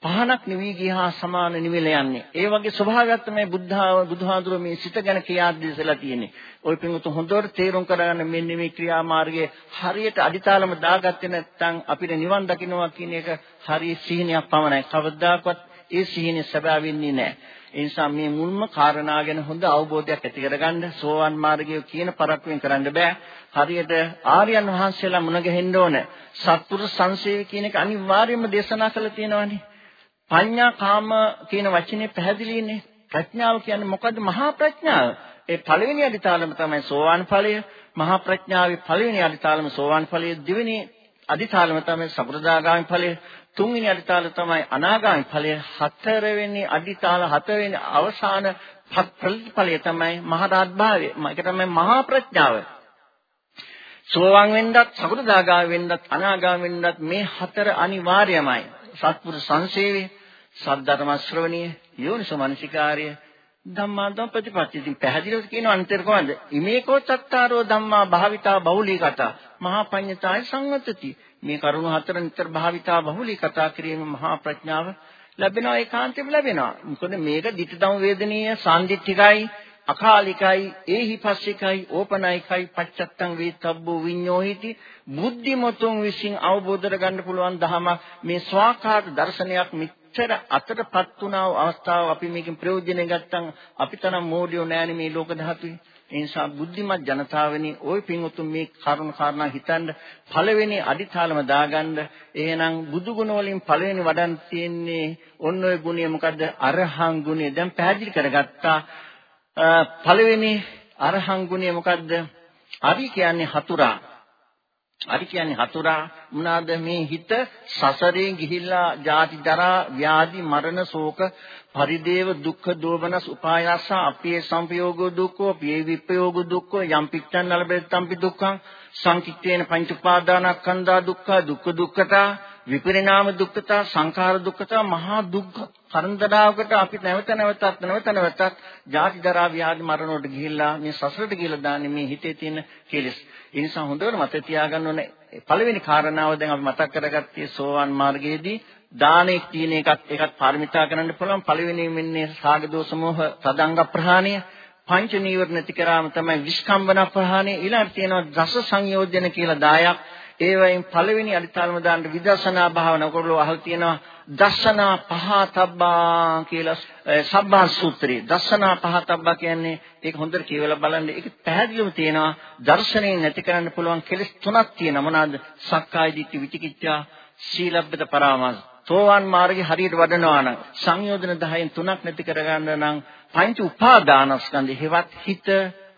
Speaker 3: පහනක් නිවි ගියා සමාන නිවිල යන්නේ. ඒ වගේ ස්වභාවයක් තමයි බුද්ධාව බුදුහාඳුර මේ සිත ගැන ක්‍රියාද්දේශලා තියෙන්නේ. ওই පින්වතු හොඳට තේරුම් කරගන්න මෙන්න මේ ක්‍රියාමාර්ගයේ හරියට අදිතාලම දාගත්තේ නැත්නම් අපිට නිවන් දකින්නවා කියන එක හරිය සිහිනයක් පමණයි. කවදාකවත් ඒ සිහිනේ සැබෑ වෙන්නේ නැහැ. ඒ නිසා මේ මුල්ම කාරණා ගැන හොඳ අවබෝධයක් ඇති කරගන්න සෝවන් මාර්ගය කියන පරක්කුවෙන් කරන්න බෑ. හරියට ආර්යයන් වහන්සේලා මුණ ගැහෙන්න ඕන. සත්පුරුෂ සංසේවය කියන එක අනිවාර්යයෙන්ම දේශනා කරලා තියෙනවානේ. පඤ්ඤා කාම කියන වචනේ පැහැදිලිනේ. ප්‍රඥාව කියන්නේ මොකද්ද? මහා ප්‍රඥාව. ඒ පළවෙනි අදිතාලම තමයි සෝවාන් ඵලය. මහා ප්‍රඥාවේ පළවෙනි අදිතාලම සෝවාන් ඵලය. දෙවෙනි අදිතාලම තමයි සතරදාගාමි ඵලය. තුන්වෙනි අදිතාල තමයි අනාගාමි ඵලය. හතරවෙනි අදිතාල හතරවෙනි අවසාන ප්‍රතිඵලය තමයි මහරහත් භාවය. ඒක තමයි මහා ප්‍රඥාව. සෝවාන් වෙන්නත්, සතරදාගාමි වෙන්නත්, අනාගාමි වෙන්නත් මේ හතර අනිවාර්යමයි. සත්පුරුෂ සංසේවය, සද්ධර්ම ශ්‍රවණිය, යෝනිසෝ මනසිකාර්ය, ධම්මාදම් ප්‍රතිපත්ති. ඉතින් පැහැදිලිව කියන අන්තර කොහොමද? ඉමේකෝ චත්තාරෝ ධම්මා භාවිතා බහුලී කතා. මහා පඤ්ඤතාය සංවත්තති. මේ කරුණු හතර නිතර භාවිතා බහුලී කතා කිරීම මහා ප්‍රඥාව ලැබෙනවා ඒකාන්තයෙන් ලැබෙනවා. මොකද මේක ditthදම වේදනීය සාන්දිටිකයි අකාලිකයි ඒහිපස්සිකයි ඕපනයිකයි පච්චත්තං වේතබ්බෝ විඤ්ඤෝහිති බුද්ධිමතුන් විසින් අවබෝධ කරගන්න පුළුවන් ධහම මේ ස්වාකාර දර්ශනයක් මෙච්චර අතටපත් වුණා අවස්ථාව අපි මේකෙන් ප්‍රයෝජනෙ ගත්තම් අපි තරම් මෝඩයෝ නෑනේ මේ ලෝක ධාතුවේ. ඒ නිසා බුද්ධිමත් ජනතාවනි ওই පින්වතුන් මේ කරුණ කාරණා හිතන්න පළවෙනි අදිතාලම දාගන්න. එහෙනම් බුදු ගුණ වලින් පළවෙනි වඩන් තියෙන්නේ ඔන්න ඔය ගුණය මොකද්ද? අරහං ගුණය. දැන් පැහැදිලි කරගත්තා. පළවෙනි අරහං ගුණය මොකද්ද? අරි කියන්නේ හතුරා. අරි කියන්නේ හතුරා. මොනවාද මේ හිත? සසරේ ගිහිල්ලා ජාති ජරා ව්‍යාධි මරණ ශෝක පරිදේව දුක්ඛ දෝමනස් උපායස අපේ සංපයෝගෝ දුක්ඛෝ පියේ විපයෝග දුක්ඛෝ යම් පිට්ඨන් නලබෙත්තම්පි දුක්ඛං සංකිට්ඨේන පංච උපාදානස්කන්ධා දුක්ඛ දුක්ඛ දුක්ඛතා විපරිණාම දුක්ඛතා සංඛාර දුක්ඛතා මහා දුක්ඛ කරන්දරාවකට අපි නැවත නැවතත් නැවත නැවතත් ජාති ජරා ව්‍යාධි මරණ වලට ගිහිල්ලා මේ සසරට ගිහිල්ලා දාන්නේ මේ හිතේ තියෙන කෙලෙස්. ඒ නිසා හොඳට මතක තියාගන්න ඕනේ. පළවෙනි කාරණාව දැන් අපි මතක් කරගත්තේ සෝවාන් මාර්ගයේදී දානෙක් තියෙන එකත් ඒකත් පාරමිතා කරන්න පුළුවන්. පළවෙනි වෙන්නේ සාග දෝෂ මොහ තදංග ප්‍රහාණය. පංච නීවර නැති කරාම තමයි විස්කම්බන ප්‍රහාණය. ඊළඟට තියෙනවා දස සංයෝජන කියලා 10ක් ඒ වයින් පළවෙනි අදිතාලම දාන්න විදර්ශනා භාවනා කරලා අහල් තියෙනවා දස්සනා පහතබ්බා කියලා සබ්බා සූත්‍රයේ. දස්සනා පහතබ්බා කියන්නේ ඒක හොඳට කියවලා බලන්න. ඒක පැහැදිලිවම තියෙනවා දර්ශනයෙන් නැති කරන්න පුළුවන් කෙලෙස් තුනක් තියෙනවා. මොනවාද? සක්කාය දිට්ඨි විචිකිච්ඡා සීලබ්බත පරාමාස. සෝවාන් මාර්ගේ හරියට වඩනවා නම් සංයෝජන 10න් තුනක් නැති කරගන්න නම් පංච උපාදානස්කන්ධ හේවත් හිත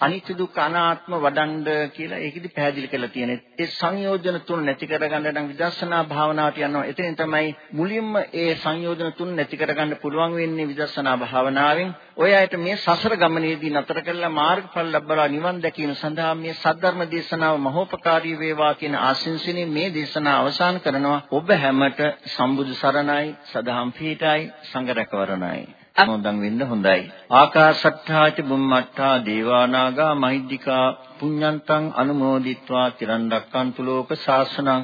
Speaker 3: අනිත්‍ය දුක්ඛ අනාත්ම වඩන්ඩ කියලා ඒකෙදි පැහැදිලි කරලා තියෙනවා. ඒ සංයෝජන තුන නැති කරගන්න නම් විදර්ශනා භාවනාවට යනවා. එතනින් තමයි මුලින්ම ඒ සංයෝජන තුන නැති කරගන්න පුළුවන් වෙන්නේ විදර්ශනා භාවනාවෙන්. ඔය අයට මේ සසර ගමනේදී නතර කරලා මාර්ගඵල ලැබලා නිවන් දැකීම සඳහා මේ සද්ධර්ම දේශනාව මහෝපකාරී වේවා කියන ආශිංසනේ මේ දේශනාව අවසන් කරනවා. ඔබ හැමට සම්බුදු සරණයි, සදහම් පීඨයි, සංඝ රැකවරණයි. අනුදන් වෙන්න හොඳයි. ආකාශට්ඨාච බුම්මට්ඨා දේවානාගා මහිද්దికා පුඤ්ඤන්තං අනුමෝදිත්වා තිරන් රැක්කන්තු ලෝක ශාසනං.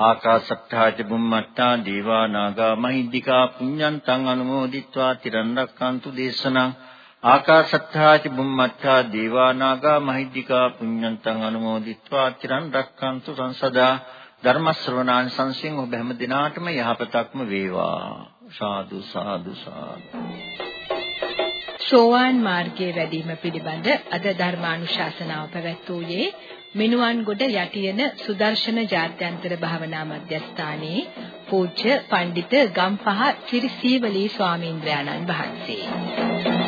Speaker 3: ආකාශට්ඨාච බුම්මට්ඨා දේවානාගා මහිද්దికා පුඤ්ඤන්තං අනුමෝදිත්වා තිරන් රැක්කන්තු දේශනං. ආකාශට්ඨාච බුම්මට්ඨා දේවානාගා මහිද්దికා පුඤ්ඤන්තං අනුමෝදිත්වා තිරන් රැක්කන්තු සංසදා ධර්ම ශ්‍රවණාන් සංසින් ඔබ හැම දිනාටම යහපතක්ම වේවා. සාදු සාදු සාදු.
Speaker 2: සෝවාන් මාර්ගයේ වැඩිම පිළිබඳ අද ධර්මානුශාසනාව පැවැත්වුවේ මිනුවන්ගොඩ යටියන සුදර්ශන ජාත්‍යන්තර භාවනා මධ්‍යස්ථානයේ පූජ්‍ය පඬිත ගම්පහ සිරිසීවලී ස්වාමීන්ද්‍රයාණන් වහන්සේ.